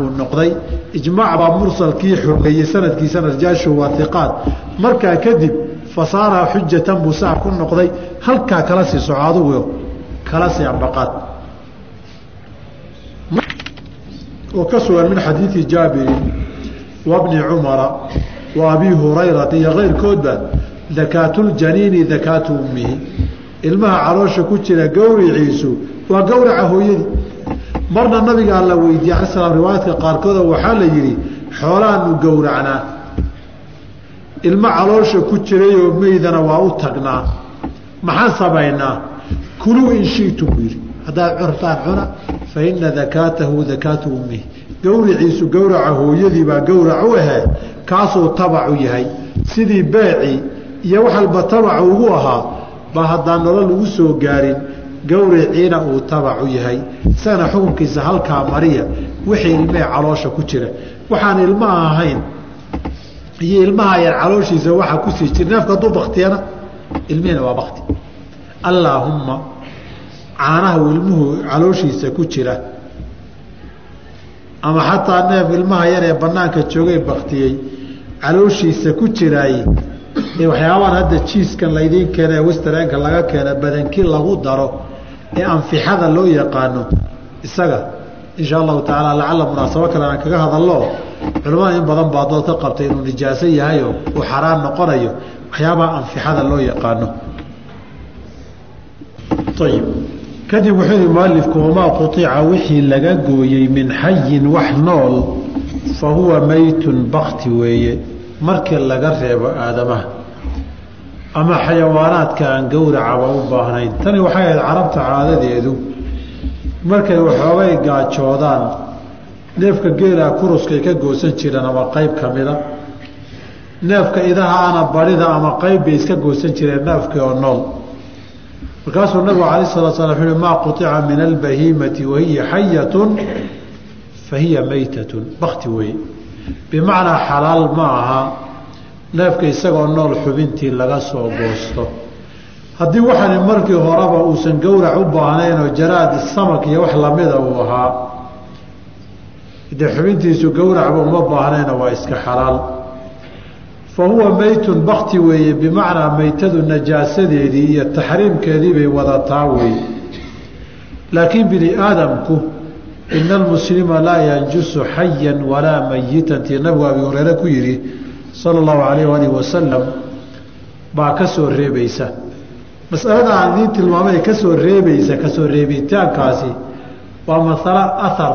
uu noqday ijmaac baa mursalkii xogeeyey sanadkiisana rijaashu waa iqaad markaa kadib fasaara xujatan buu saa ku noqday halkaa kala sii soco adugu kala sii ambaqaad. Oo ka sugan min xadiidi jaabirin wa bni cumara wa abi hurayrata iyo keyrkoodba dakaatuljaniini dakaatu ummihi ilmaha caloosha ku jira gowriciisu waa gowraca hooyadii marna nabigaa la weydiiyey ala slam riwaayadka qaarkooda waxaa la yidhi xoolaanu gowracnaa. Ilmo caloosha ku jirayoo meydana waa u tagnaa. Maxaan samaynaa? Kuluu in shiitum buu yidhi. Haddaad curtaan cuna fa ina dakaatahu dakaatu ummihi. Gowriciisu gowraca hooyadii baa gowrac u ahee kaasuu tabacu yahay. Sidii beecii iyo wax alba tabacu ugu ahaa baa haddaan nolol ugu soo gaarin gowriciina uu tabacu yahay. Isagana xukunkiisa halkaa mariya wixii ilmee caloosha ku jira. Waxaan ilmaha ahayn iyo ilmaha yar calooshiisa waxaa ku sii jira. Neefka hadduu baktiyana ilmihiina waa bakti. Allaahumma caanaha ilmuhu calooshiisa ku jira ama xataa neef ilmaha yar ee banaanka joogay baktiyey calooshiisa ku jiraay ee hadda jiiskan laydiin keena ee laga keena badankii lagu daro ee anfixada loo yaqaano isaga. Insha allahu tacaala lacala munaasabo kale aan kaga hadallo culimmada in badan baa dood qabtay inuu nijaaso yahayo uu xaraan noqonayo. Waxyaabaha anfixada loo yaqaano. Ayib kadib wuxuu yihi mualifku wamaa quطica wixii laga gooyey min xayin wax nool fa huwa meytun bakti weeye. Markii laga reebo aadamaha ama xayawaanaadka aan gowracaba u baahnayn. Tani waxay ahayd carabta caadadeedu. Markay waxoogay gaajoodaan neefka geelaa kuruskay ka goosan jireen ama qayb ka mida. Neefka idaha ana barida ama qayb bay iska goosan jireen neefkii oo nool. Markaasuu nabigu alayh salaa slam wuxu maa quطica min albahiimati wahiya xayatun fa hiya meytatun bakti weeye. Bimacnaa xalaal ma aha neefka isagoo nool xubintii laga soo goosto. Haddii waxani markii horeba uusan gowrac u baahnayn oo jaraad samak iyo wax lamida uu ahaa dee xubintiisu gowracba uma baahnayna waa iska xalaal. Fa huwa meytun bakti weeye bimacnaa meytadu najaasadeedii iyo taxriimkeedii bay wadataa weeye. Laakiin bini aadamku ina almuslima laa yanjusu xayan walaa mayitan tii nabigu abi hureyre ku yidhi sala allahu alayh alih wasalam baa ka soo reebaysa. Masalada aan idiin tilmaamay ka soo reebaysa ka soo reebitaankaasi waa masalo ahar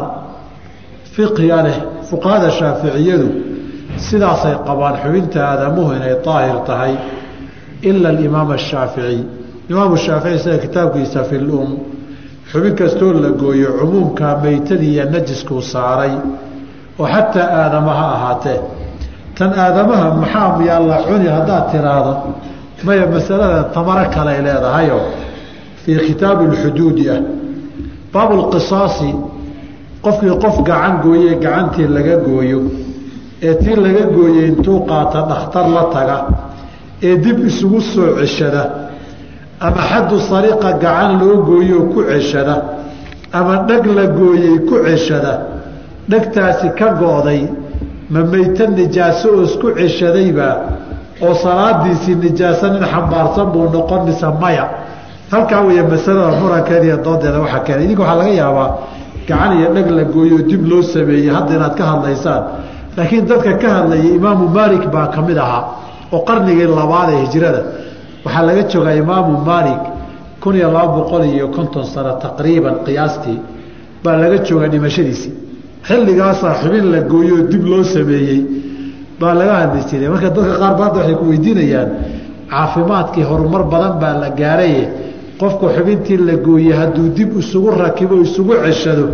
fiqiga leh. Fuqahada shaaficiyadu sidaasay qabaan xubinta aadamuhu inay daahir tahay ila alimaam ashaaficiy imaamu shaafici sida kitaabkiisa fi lum xubin kastoo la gooyo cumuumkaa meytadii iyo najiskuu saaray oo xataa aadama ha ahaatee tan aadamaha maxaa miyaa la cuni haddaad tiraahdo maya masaladan tamaro kaley leedahayo fii kitaabi lxuduudi ah. Baabu lqisaasi qofkii qof gacan gooye gacantii laga gooyo ee tii laga gooyey intuu qaata dhakhtar la taga ee dib isugu soo ceshada ama xaddu sariqa gacan loo gooyoo ku ceshada ama dheg la gooyey ku ceshada dhegtaasi ka go'day ma meyta nijaaso oo isku ceshadaybaa oo salaadiisii nijaaso nin xambaarsan buu noqon mise maya. Halkaa weeye masalada murankeeda iyo doodeeda waxaa keenay. Idinka waxaa laga yaabaa gacan iyo dheg la gooyoo dib loo sameeyey hadda inaad ka hadlaysaan. Laakiin dadka ka hadlayay imaamu maalik baa ka mid ahaa oo qarnigii labaad ee hijrada waxaa laga joogaa imaamu maalik kun iyo laba boqol iyo konton sano taqriiban qiyaastii baa laga joogaa dhimashadiisii xilligaasaa xubin la gooyoo dib loo sameeyey baa laga hadli jiray marka dadka qaar ba waxay ku weydiinayaan caafimaadkii horumar badan baa la gaaraye qofku xubintii la gooyey hadduu dib isugu rakibo isugu ceshado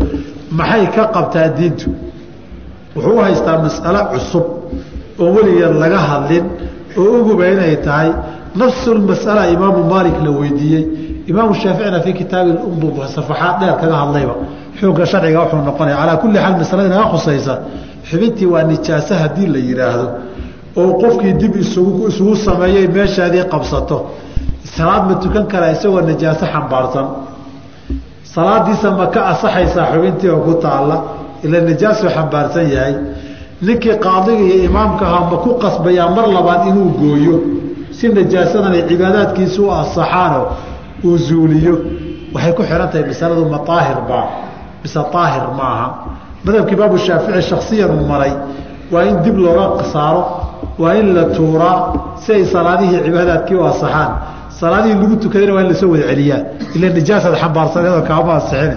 maxay ka qabtaa diintu? Wuxuu u haystaa mas'alo cusub oo weligeed laga hadlin oo uguba inay tahay. Nafsulmasala imaamu maalik la weydiiyey. Imaamu shaaficina fii kitaabi umbu safaxaad dheer kaga hadlayba xukunka sharciga wuxuu noqonaya calaa kulli xaal masalada inaga khusaysa xubintii waa nijaaso haddii la yidhaahdo oo qofkii dib isugu sameeyey meeshaadii qabsato. Salaad ma tukan karaa isagoo najaaso xambaarsan. Salaadiisa ma ka asaxaysaa xubintii oo ku taalla ila nijaasuu xambaarsan yahay. Ninkii qaadiga iyo imaamka ahaa ma ku qasbayaa mar labaad inuu gooyo si najaasadan ay cibaadaadkiisu u asaxaano uu zuuliyo. Waxay ku xihan tahay masaladu ma aahir baa mise aahir maaha. Madhabka imaamu shaafici shaksiyan uu maray waa in dib looga saaro waa in la tuuraa si ay salaadihii cibaadaadkii u asaxaan salaadihii lagu tukadayna waa in la soo wada celiyaa. Ila nijaasaad xambaarsaneedoo kaama asixine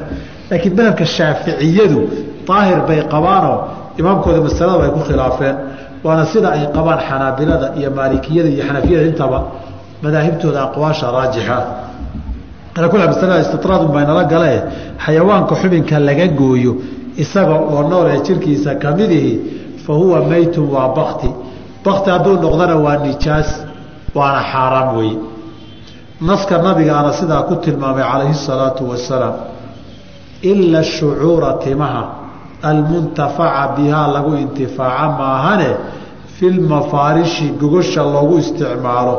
laakiin madhabka shaaficiyadu daahir bay qabaanoo imaamkooda masalada ay ku khilaafeen. Waana sida ay qabaan xanaabilada iyo maalikiyada iyo xanafiyada intaba madaahibtooda aqwaasha raajixa ala kula masalada istitraadun baynala gale xayawaanka xubinka laga gooyo isaga oo nool ee jirkiisa kamidihi fa huwa meytun waa bakti bakti hadduu noqdana waa nijaas waana xaaraam weeye. Naska nabigaana sidaa ku tilmaamay calayhi salaatu wasalaam ila shucuura timaha almuntafaca bihaa lagu intifaaca maahane fi lmafaarishi gogosha loogu isticmaalo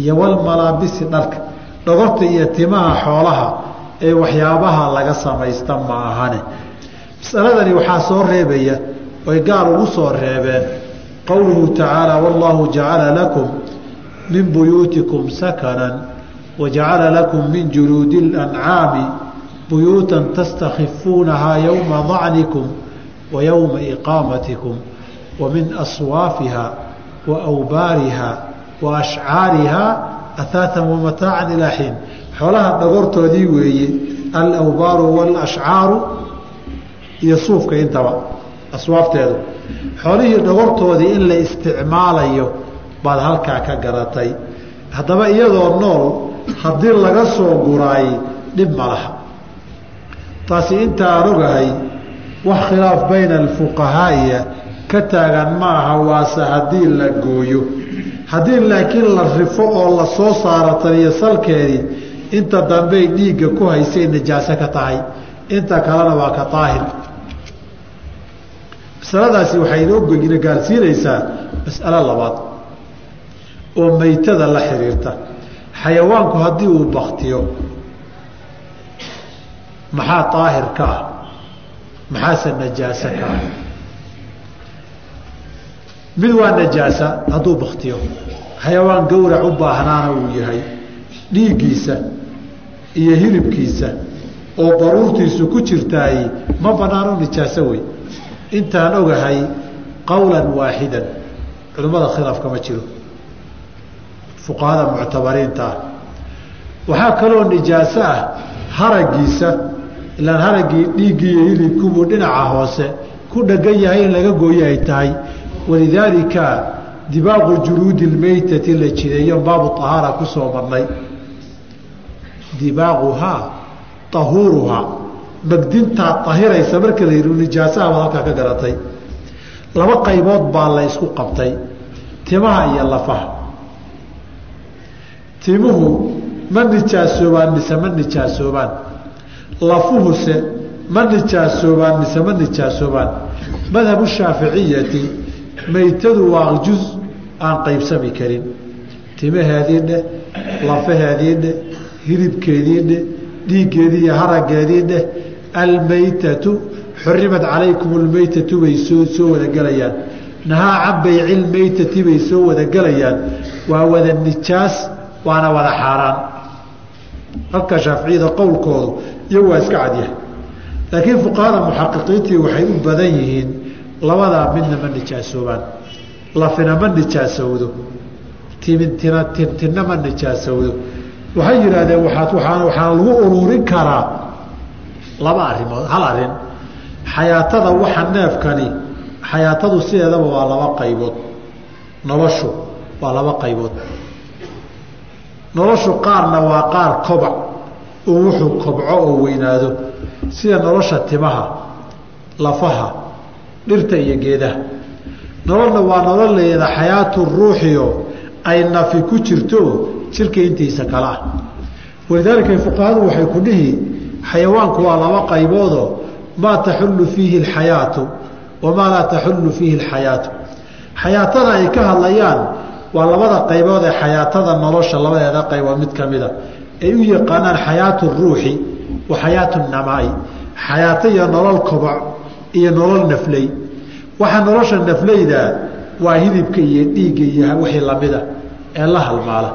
iyo walmalaabisi dharka dhogorta iyo timaha xoolaha ee waxyaabaha laga samaysta ma ahane masaladani waxaa soo reebaya oy gaar ugu soo reebeen qowluhu tacaala wallaahu jacala lakum min buyuutikum sakanan wajacala lakum min juluudi اlancaami buyuutan tastakhifuunahaa yowma dacnikum wa yowma iqaamatikum wa min aswaafiha wa awbaariha ahaatan wamataacan ilaa xiin. Xoolaha dhagortoodii weeye alawbaaru walashcaaru iyo suufka intaba aswaafteedu. Xoolihii dhagortoodii in la isticmaalayo baad halkaa ka garatay. Haddaba iyadoo nool haddii laga soo guraay dhib ma laha. Taasi intaan ogahay wax khilaaf bayna alfuqahaa'iya ka taagan ma aha waase haddii la gooyo haddii laakiin la rifo oo la soo saaro taniyo salkeedii inta dambey dhiigga ku haysay najaaso ka tahay. Inta kalena waa ka daahir masaladaasi waxay inoo ina gaarsiinaysaa mas'alo labaad oo meytada la xiriirta. Xayawaanku haddii uu baktiyo maxaa daahir ka ah? Maxaase najaaso ka ah mid waa najaasa hadduu baktiyo xayawaan gowrac u baahnaana uu yahay. Dhiiggiisa iyo hilibkiisa oo baruurtiisu ku jirtaay ma banaano nijaaso wey. Intaan ogahay qowlan waaxidan culimmada khilaaf kama jiro. Fuqahada muctabariinta ah. Waxaa kaloo nijaaso ah haragiisa ilaan haraggii dhiiggii iyo hilibkubuu dhinaca hoose ku dhegan yahay in laga gooyo ay tahay walidaalika dibaaqu juluudi lmeytati la jideeyo baabu ahaara ku soo marnay. Dibaaquhaa tahuuruhaa magdintaa ahiraysa marka la yidhi nijaasaha baad halkaa ka garatay. Laba qaybood baa la isku qabtay timaha iyo lafaha. Timuhu ma nijaasoobaan mise ma nijaasoobaan? Lafuhuse ma nijaasoobaan mise ma nijaasoobaan? Madhabu shaaficiyati meytadu waa juz aan qaybsami karin. Timaheedii dheh lafaheedii dheh hilibkeedii dheh dhiiggeedii iyo haraggeedii dheh almeytatu xurimat calaykum lmeytatu bay soo soo wada gelayaan nahaa can bayci lmeytati bay soo wada gelayaan waa wada nijaas waana wada xaaraan. Halka shaaficiyada qowlkoodu iyagu waa iska cadyahay laakiin fuqahada muxaqiqiintii waxay u badan yihiin labadaa midna ma nijaasoobaan lafina ma nijaasowdo. Timintina tintinna ma nijaasowdo. Waxay yidhaahdeen waaad waaa waxaana lagu uruurin karaa. Laba arimood hal arrin xayaatada waxa neefkani xayaatadu sideedaba waa laba qaybood. Noloshu waa laba qaybood. Noloshu qaarna waa qaar kobac oo wuxuu kobco oo weynaado. Sida nolosha timaha lafaha dhirta iyo geedaha. Nololna waa nolol leeda xayaatu ruuxiyo. Ay nafi ku jirto jirka intiisa kale ah walidaalika fuqahadu waxay ku dhihi xayawaanku waa laba qayboodoo maa taxullu fiihi alxayaatu wamaa laa taxullu fiihi alxayaatu. Xayaatada ay ka hadlayaan waa labada qaybood ee xayaatada nolosha labadeeda qaybood mid ka mida ay u yaqaanaan xayaatu ruuxi wa xayaatu namaai. Xayaato iyo nolol koboc iyo nolol nafley waxaa nolosha nafleyda waa hilibka iyo dhiigga iyo wixii lamida ee la halmaala.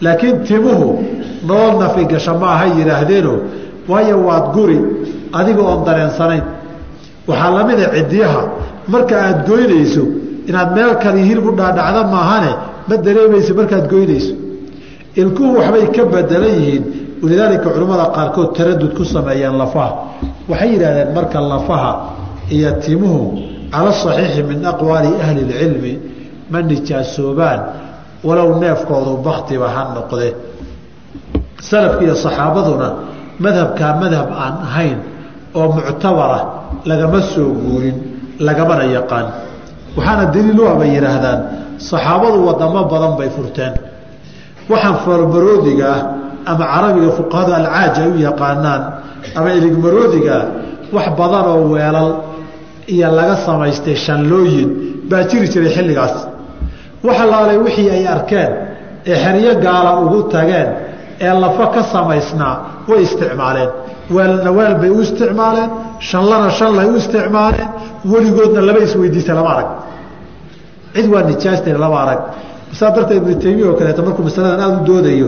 Laakiin timuhu nolol nafi gasha maaha yidhaahdeeno waayo waad guri adiga oon dareensanayn. Waxaa lamida cidiyaha marka aad goynayso inaad meel kale hilib u dhaadhacda maahane ma dareemayso markaad goynayso. Ilkuhu waxbay ka bedelan yihiin. Walidaalika culimmada qaarkood taradud ku sameeyeen lafaha. Waxay yidhahdeen marka lafaha iyo timuhu cala saxiixi min aqwaali ahli lcilmi ma nijaasoobaan walow neefkoodu baktiba ha noqde. Salafka iyo saxaabaduna madhabkaa madhab aan ahayn oo muctabara lagama soo guurin lagamana yaqaan. Waxaana daliil u ah saxaabadu wadamo badan bay furteen. Waxaan foolmaroodiga ah ama carabiga fuqahada alcaaj ay u yaqaanaan ama iligmaroodigaa wax badan oo weelal iyo laga samaystay shanlooyin baa jiri jiray xilligaas. Waxa laalay wixii ay arkeen ee xeryo gaala ugu tageen ee lafa ka samaysnaa way isticmaaleen. Weelna weel bay u isticmaaleen shanlana shanlay u isticmaaleen weligoodna laba isweydiisa lama arag. Cid waa nijaastayna lama arag. Saa darteed ibnu taymiya oo kaleeto markuu masaladan aada u doodayo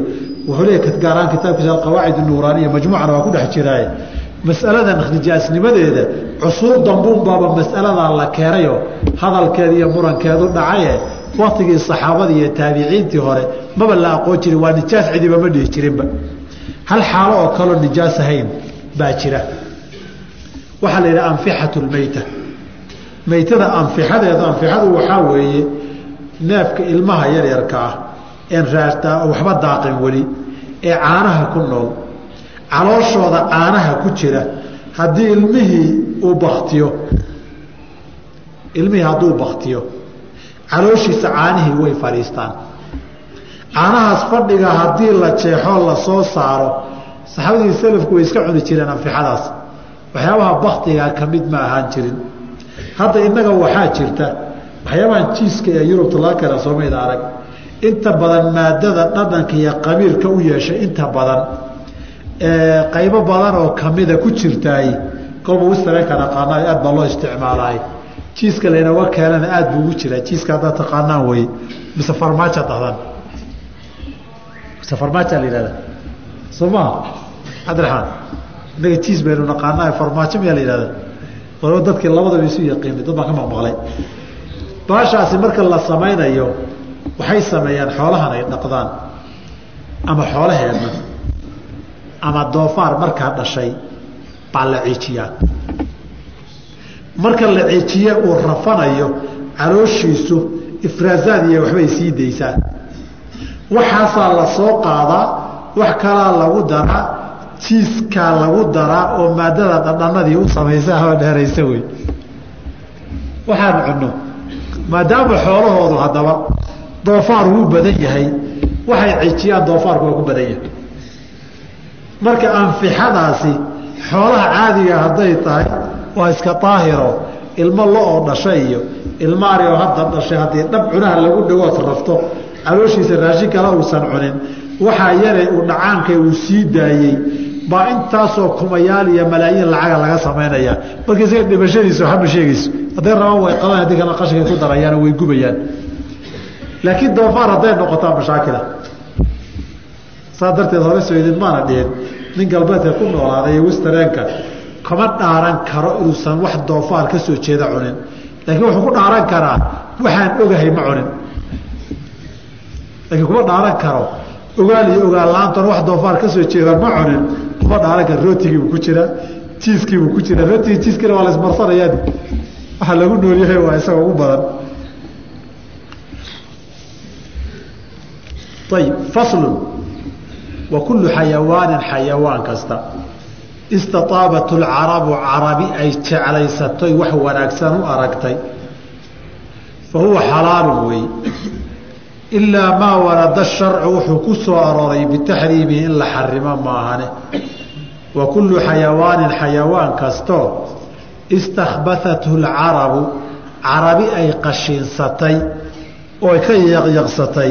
wuxuu leeyahy gaaraan kitaabkiisa alqawaacid nuuraaniya majmuucana waa ku dhex jiraaye masaladan nijaasnimadeeda cusuur dambuunbaaba masaladaa la keenayo hadalkeeda iyo murankeedu dhacaye waktigii saxaabadii iyo taabiciintii hore maba la aqoon jirin waa nijaas cidiba ma dhihi jirinba. Hal xaalo oo kaloo nijaas ahayn baa jira. Waxaa la yidhaha anfixatu lmeyta meytada anfixadeeda anfixadu waxaa weeye neefka ilmaha yaryarka ah een waxba daaqin weli ee caanaha ku nool calooshooda caanaha ku jira haddii ilmihii uu baktiyo ilmihii hadduu baktiyo calooshiisa caanihii way fadhiistaan. Caanahaas fadhiga haddii la jeexoo la soo saaro saxaabadii salafku way iska cuni jireen anfixadaas. Waxyaabaha baktigaa ka mid ma ahaan jirin. Hadda innaga waxaa jirta waxyaabahan jiiska ee yurubta laga keena soomayda arag inta badan maadada dhadhanka iyo qamiirka u yeeshay inta badan qaybo badan oo kamida ku jirtaay kolba wistranka naqaana aad baa loo isticmaalaay jiiska laynaga keenana aad buu ugu jiraa. Jiiska haddaad taqaanaan wey mise farmaajo dhahdan mise farmaaja la yihahda soo maha cabdiraxmaan innaga jiis baynu naqaanaa farmaajo miyaa la yihahda waliba dadkii labadaba isu yaqiinay. Dad baan ka maqmaqlay baashaasi marka la samaynayo waxay sameeyaan xoolahan ay dhaqdaan ama xoolaheedna ama doofaar markaa dhashay baa la ciijiyaa. Marka la ciijiye uu rafanayo calooshiisu ifraasaad iyo waxbay sii daysaa. Waxaasaa la soo qaadaa wax kalaa lagu daraa jiiskaa lagu daraa oo maadada dhadhanadii u samaysa haba dheeraysa wey. Waxaan cunno maadaama xoolahoodu haddaba doofaar wuu badan yahay waxay cijiyaan doofaarku waa ku badan yahay marka anfixadaasi xoolaha caadiga hadday tahay waa iska daahiro ilmo lo'oo dhashay iyo ilmo ari oo hadda dhashay haddii dhab cunaha lagu dhagood rafto calooshiisa raashin kale uusan cunin. Waxaa yare uu dhacaanka uu sii daayey. Baa intaasoo kumayaal iyo malaayiin lacaga laga samaynaya marka isaga dhimashadiisa waxba sheegayso. Hadday rabaan way qadan haddii kale qashinkay ku darayaan way gubayaan. Laakiin doofaar hadday noqotaa mashaakila saa darteed hore soo idin maana dhihin nin galbeedka ku noolaaday iyo wistereenka kama dhaaran karo inuusan wax doofaar ka soo jeeda cunin. Laakiin wuxuu ku dhaaran karaa waxaan ogahay ma cunin. Laakiin kuma dhaaran karo ogaal iyo ogaal la'aantan wax doofaar ka soo jeeda ma cunin. Kuma dhaaran karo rootigiibuu ku jiraa jiiskiibuu ku jiraa rootigii jiiskina waa la ismarsanayaa waxa lagu noolyahay waa isaga ugu badan. Ayib faslun wa kullu xayawaanin xayawaan kasta. Istaaabat lcarabu carabi ay jeclaysatoy wax wanaagsan u aragtay. Fa huwa xalaalun wey ilaa maa warada sharcu wuxuu ku soo arooray bitaxriimihi in la xarimo maahane. Wa kullu xayawaanin xayawaan kastoo istakhbathathu lcarabu carabi ay qashiinsatay oo ka yaqyaqsatay.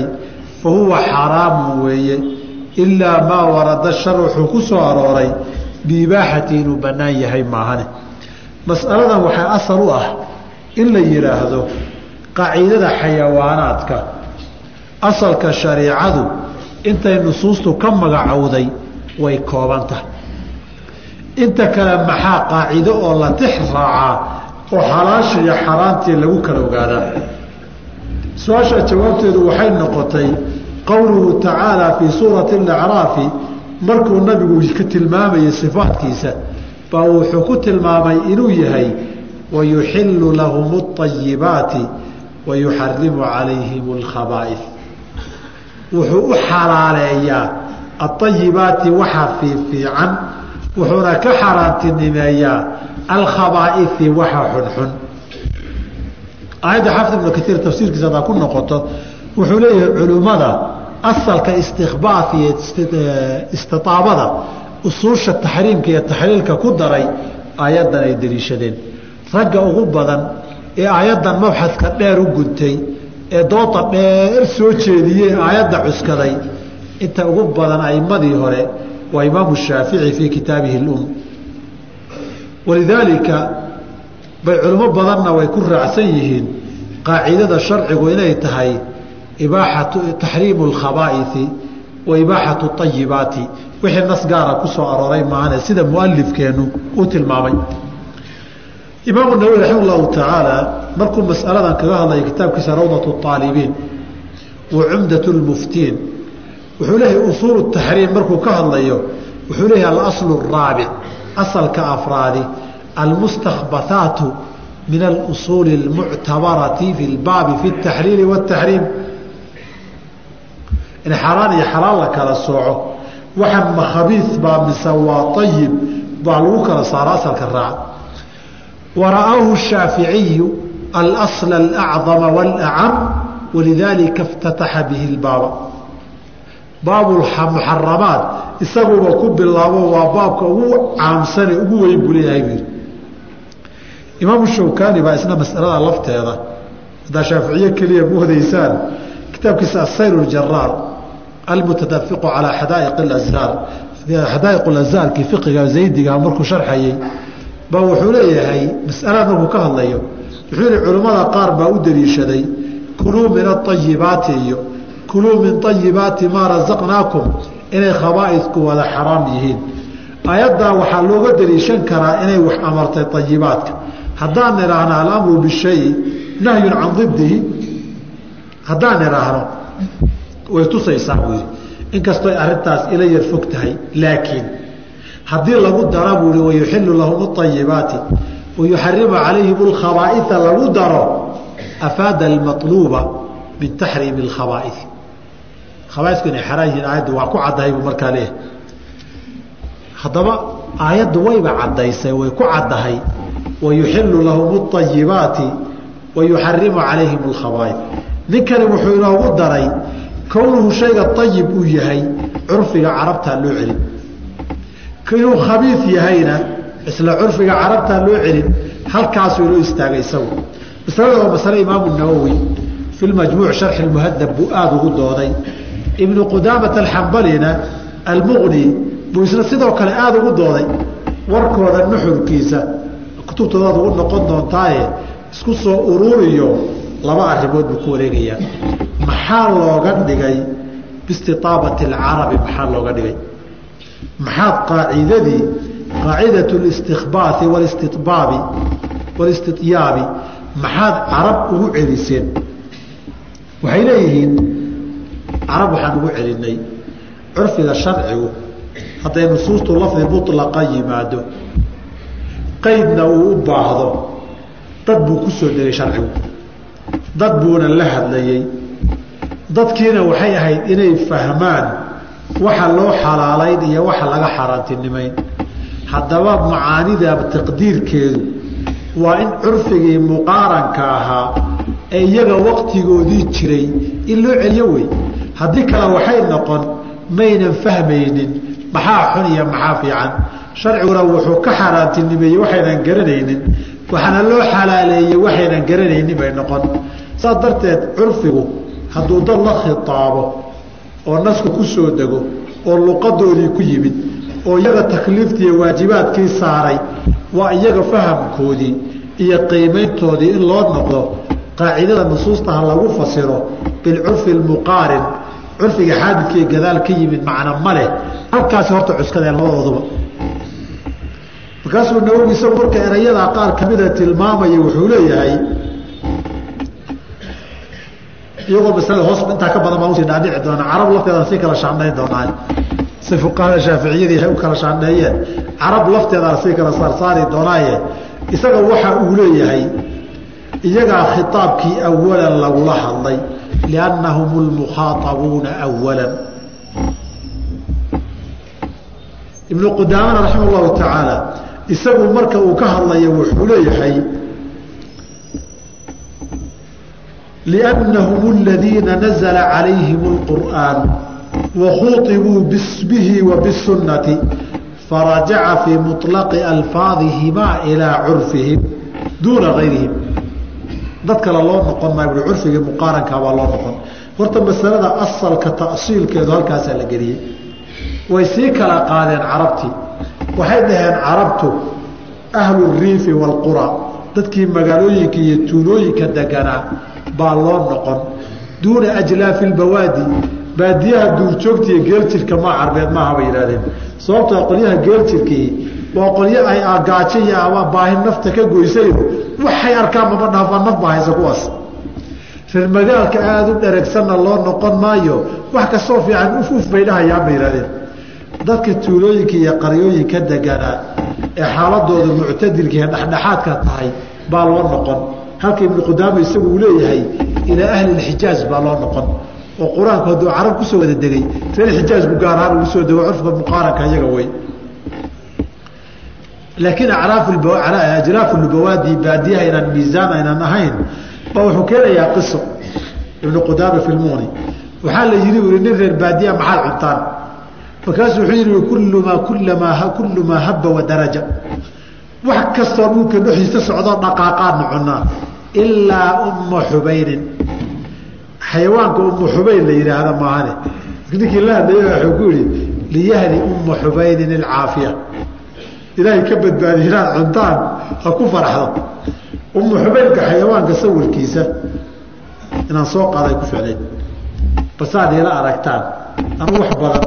Fa huwa xaraamun weeye ilaa maa warada shar wuxuu ku soo arooray biibaaxati inuu bannaan yahay maahane. Mas'aladan waxaa asal u ah in la yidhaahdo qaaciidada xayawaanaadka. Asalka shariicadu intay nusuustu ka magacowday way koobantah inta kale maxaa qaacido oo la tix raacaa oo xalaasha iyo xaaraantii lagu kala ogaadaa? Su'aasha jawaabteedu waxay noqotay qowluhu tacaala fii suurati alacraafi markuu nabigu ka tilmaamayay sifaatkiisa baa wuxuu ku tilmaamay inuu yahay wayuxilu lahum اطayibaati wayuxarimu calayhim اlkhabaaif wuxuu u xalaaleeyaa aayibaati waxa fiifiican wuxuuna ka xaaraantinimeeyaa alkhabaa'ifi waxa xunxun aayadda xaafid ibnu kaiir tafsiirkiisa hadaa ku noqoto wuxuu leeyahay culimmada asalka istikbaaf iyo istiaabada usuusha taxriimka iyo taxliilka ku daray aayaddan ay deliishadeen. Ragga ugu badan ee aayaddan mabxadka dheer u guntay ee dooda dheer soo jeediyey aayadda cuskaday inta ugu badan a'imadii hore waa imaamu shaafici fii kitaabihi اlum walidaalika bay culimo badanna way ku raacsan yihiin qaacidada sharcigu inay tahay taxriimu alkhabaaisi wa ibaaxatu ayibaati wixii nas gaara ku soo arooray maahane sida mualifkeennu u tilmaamay imaamu nawowi raxima allahu tacaala markuu masaladan kaga hadlaya kitaabkiisa rawdat aalibiin wa cumdat lmuftiin wuxuu leeyahay usuul taxriim markuu ka hadlayo wuxuu leeyahay alaslu araabic asalka afraadi almustakbathaatu min alusuuli almuctabarati fi lbaabi fi اtaxliili wاtaxriim in xaraan iyo xalaal la kala sooco waxaan ma khabiis baa mise waa ayib baa lagu kala saaro asalka raaca wara'aahu shaaficiyu alasla alacdama wاlacam walidaalika اftataxa bihi اlbaaba baabu muxaramaat isaguba ku bilaabo waa baabka ugu caamsane ugu weyn buu leeyahay buu yidhi imaamu shawkani baa isna masalada lafteeda haddaa shaaficiye keliya ma wadaysaan kitaabkiisa asayr اljaraar almutadafiqu calaa xadaaiq xadaaiq lazaalkii fiqiga zaydiga markuu sharxayey ba wuxuu leeyahay masalada markuu ka hadlayo wuxuu yihi culimmada qaar baa u daliishaday kuluu min aayibaati iyo kuluu min ayibaati maa razaqnaakum inay khabaa'idku wada xaraam yihiin ayaddaa waxaa looga daliishan karaa inay wax amartay ayibaadka haddaan idhaahno alamru bishayi nahyun can didihi haddaan idhaahno way tusaysaa buu yidhi inkastoo arrintaas ila yar fog tahay laakiin haddii lagu dara buu ihi wayuxilu lahum ayibaati wayuxarimu calayhim alkhabaaia lagu daro. Afaada almaluuba min taxriimi alkhabaaii khabaaisku inay xaraan yihiin aayaddu waa ku caddahay buu markaa leeyahay. Haddaba aayaddu wayba caddaysay way ku caddahay. Wayuxilu lahum ayibaati wayuxarimu calayhim alkhabaaid ninkani wuxuu inoogu daray kownuhu shayga ayib uu yahay curfiga carabtaa loo celin. Inuu khabiis yahayna isla curfiga carabtaa loo celin halkaasuu inoo istaagay isagu. Masalada masale imaamu nawowi fi majmuuc sharxi muhadab buu aada ugu dooday. Ibnu qudaamata alxambalina almuqni buu isna sidoo kale aada ugu dooday warkooda nuxurkiisa. Kutubtoodaad ugu noqon doontaaye isku soo ururiyo laba arrimood buu ku wareegayaa maxaa looga dhigay bistiaabati alcarabi maxaa looga dhigay? Maxaad qaacidadii? Qaacidat listikbaai wlistibaabi walistityaabi maxaad carab ugu celiseen? Waxay leeyihiin carab waxaan ugu celinay. Curfiga sharcigu hadday nusuustu lafdi mulaqa yimaado qaydna uu u baahdo dad buu ku soo degay sharcigu dad buuna la hadlayey dadkiina waxay ahayd inay fahmaan waxa loo xalaalayn iyo waxa laga xaaraantinimayn. Haddaba macaanida taqdiirkeedu waa in curfigii muqaaranka ahaa ee iyaga waktigoodii jiray in loo celiyo wey. Haddii kale waxay noqon maynan fahmaynin maxaa xun iyo maxaa fiican. Sharciguna wuxuu ka xaaraantinimeeyey waxaynan garanaynin. Waxaana loo xalaaleeyey waxaynan garanaynin bay noqon saas darteed curfigu hadduu dad la khitaabo oo nasku ku soo dego oo luqadoodii ku yimid oo iyaga takliiftiiyo waajibaadkii saaray waa iyaga fahamkoodii iyo qiimayntoodii in loo noqdo qaacidada nusuusta ha lagu fasiro bilcurfi lmuqaarin curfiga xaadidkii gadaal ka yimid macna ma leh. Halkaasi horta cuskadeen labadooduba. Markaasuu nawowi isagu marka erayadaa qaar kamida tilmaamaya wuxuu leeyahay iyagoo masalada hoos intaa ka badan baan u sii dhaadhici doona. Carab lafteedana si kala shaandhayn doonaa. Si fuqahada shaaficiyadii u kala shaandheeyeen carab lafteedana si kala saarsaari doonaaye. Isaga waxa uu leeyahay iyagaa khitaabkii awalan lagula hadlay liannahum lmukhaaabuuna awalan ibnu qudaamana raxima llahu tacaala isagu marka uu ka hadlayo wuxuu leeyahay liannahum aladiina nazla calayhim اlqur'aan wakhuطibuu bihi wa bisunnati farajaca fii muطlaqi alfaadihimaa ilaa curfihim duuna gayrihim dad kale loo noqon maayo ui curfigii muqaarankaa baa loo noqon horta masalada asalka ta'siilkeedu halkaasaa la geliyey way sii kala qaadeen carabtii waxay dhaheen carabtu ahlu riifi waalqura dadkii magaalooyinka iyo tuulooyinka deganaa baa loo noqon duuna ajlaafi lbawaadi baadiyaha duurjoogta iyo geeljirka maa carbeed maaha bay yidhahdeen sababtoo qolyaha geeljirkii waa qolyo ay agaajo iyo ama baahi nafta ka goysayo waxay arkaan mama dhaafaan naf baa haysa kuwaas reer magaalka aada u dheregsanna loo noqon maayo wax kastoo fiican uf bay dhahayaan bay yidhahdeen dadka tuulooyinka iyo qaryooyinka deganaa ee xaaladooda muctadilka iyo dhexdhexaadka tahay baa loo noqon halka ibnu qudaama isagu uu leeyahay ilaa ahli lxijaaz baa loo noqon. Oo qur'aanku hadduu carab ku soo wada degay reer xijaaz bu gaar ahaan ugu soo dego curfka muqaaranka iyaga wey laakiin ajlaafu lubawaadi baadiyaha inaan miisaan aynan ahayn ba wuxuu keenayaa qiso. Ibnu qudaama fi lmuuni waxaa la yidhi ui nin reer baadiya maxaad cuntaan? Markaasuu wuxuu yidhi kullumaa habba wadaraja wax kastoo dhulka dhexdiisa socdoo dhaqaaqaadna cunaa ilaa umma xubaynin xayawaanka umma xubayn la yidhaahda maahane. Ninkii la hadlaya wuxuu ku yihi liyahni umma xubaynin ilcaafiya ilaahay ka badbaadiy inaad cuntaan ha ku faraxdo. Umma xubaynka xayawaanka sawirkiisa inaan soo qaaday ku ficnayd basaad ila aragtaan. Ama wax badan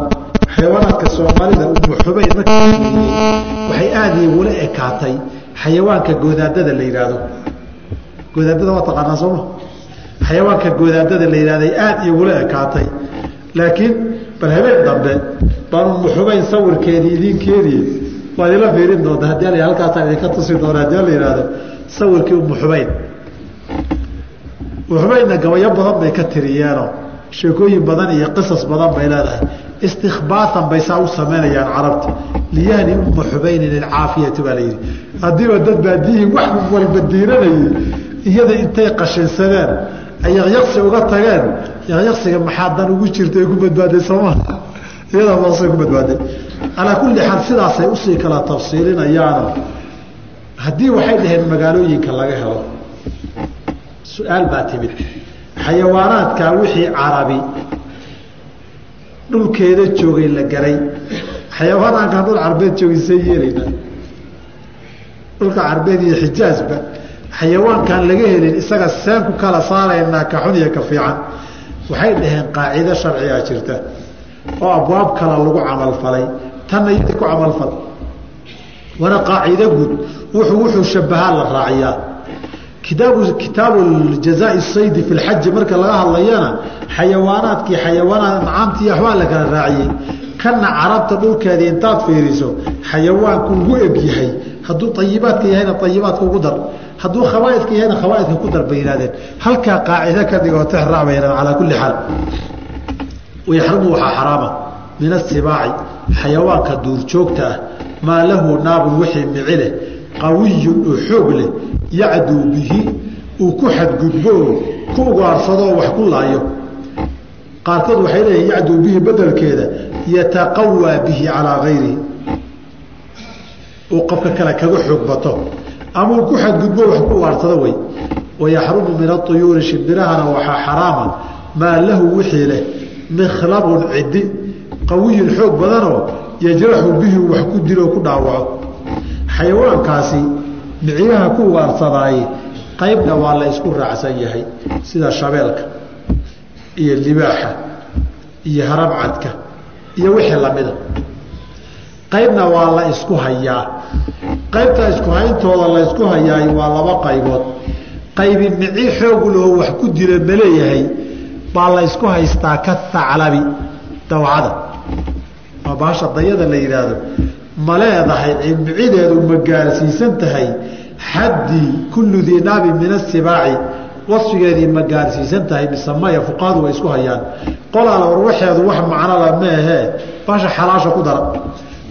xayawaanaadka soomaalida ummu xubayn markii waxay aada igula ekaatay xayawaanka goodaadada la yidhaahdo goodaadada waa taqaanaa sooma xayawaanka goodaadada la yidhahday aada igula ekaatay laakiin bal habeen dambe baan ummu xubayn sawirkeedii idiin keeniye waad ila fiirin doonta haddii la halkaasaan idinka tusi doona haddii la yihahdo sawirkii ummu xubayn ummu xubaynna gabayo badan bay ka tiriyeenoo sheekooyin badan iyo qisas badan bay leedahay istikbaatan bay saa u samaynayaan carabta liyahni umma xubaynin ilcaafiyati baa la yidhi. Haddiiba dad baadiyihii wax walba diiranayay iyada intay qashinsadeen ay yaqyaqsi uga tageen yaqyaqsiga maxaa dan ugu jirta ku badbaaday sooma maasay ku badbaaday. Calaa kulli xaal sidaasay u sii kala tafsiilinayaano haddii waxay dhaheen magaalooyinka laga helo su'aal baa timid. Xayawaanaadkaa wixii carabi dhulkeeda joogay la garay. Xayawaanaankaan dhul carbeed joogay see yeelaynaa dhulka carbeed iyo xijaazba xayawaankaan laga helin isaga seen ku kala saaraynaa ka xun iyo ka fiican. Waxay dhaheen qaacido sharcigaa jirta oo abwaab kala lagu camalfalay tanna ku camalfal wana qaacido guud. Wuxuu wuxuu shabahaa la raaciyaa kitaabu kitaabu jazaai saydi fi lxaji marka laga hadlayana xayawaanaadkii xayawaanaad ancaamtii waxbaa la kala raaciyey. Kana carabta dhulkeedii intaad fiiriso xayawaanku ugu eg yahay. Hadduu ayibaadka yahayna ayibaadka ugu dar. Hadduu khabaaidka yahayna khabaaidka ku dar bay yihahdeen halkaa qaacido ka dhigoo tixraac bay yihahdeen calaa kulli xaal. Wayaxrumu waxaa xaraama. Min asibaaci xayawaanka duurjoogta ah maa lahu naabun wixii mici qawiyun oo xoog leh yacduu bihi uu ku xadgudbo oo ku ugaarsadoo wax ku laayo. Qaarkood waxay leeyihiin yacduu bihi bedelkeeda yataqawaa bihi calaa gayrihi. Uu qofka kale kaga xoog bato ama uu ku xadgudbo wax ku ugaarsado wey wayaxrumu min auyuuri shimbirahana waxaa xaraama maa lahu wixii leh mikhlabun cidi qawiyun xoog badanoo yajraxu bihi wax ku dilo ku dhaawaco xayawaankaasi miciyaha ku ugaarsadaaye qaybna waa la isku raacsan yahay sida shabeelka iyo libaaxa iyo harabcadka iyo wixii lamida qaybna waa la isku hayaa. Qaybta isku hayntooda la ysku hayaay waa laba qaybood. Qaybi mici xoog loo wax ku dila maleeyahay baa la ysku haystaa ka taclabi dawcada waa baasha dayada la yidhaahdo ma leedahay micideedu ma gaarsiisan tahay xaddii kullu dii naabin min asibaaci wasfigeedii ma gaarsiisan tahay mise maya fuqahadu way isku hayaan. Qolaala war waxeedu wax macnola meehee baasha xalaasha ku dara.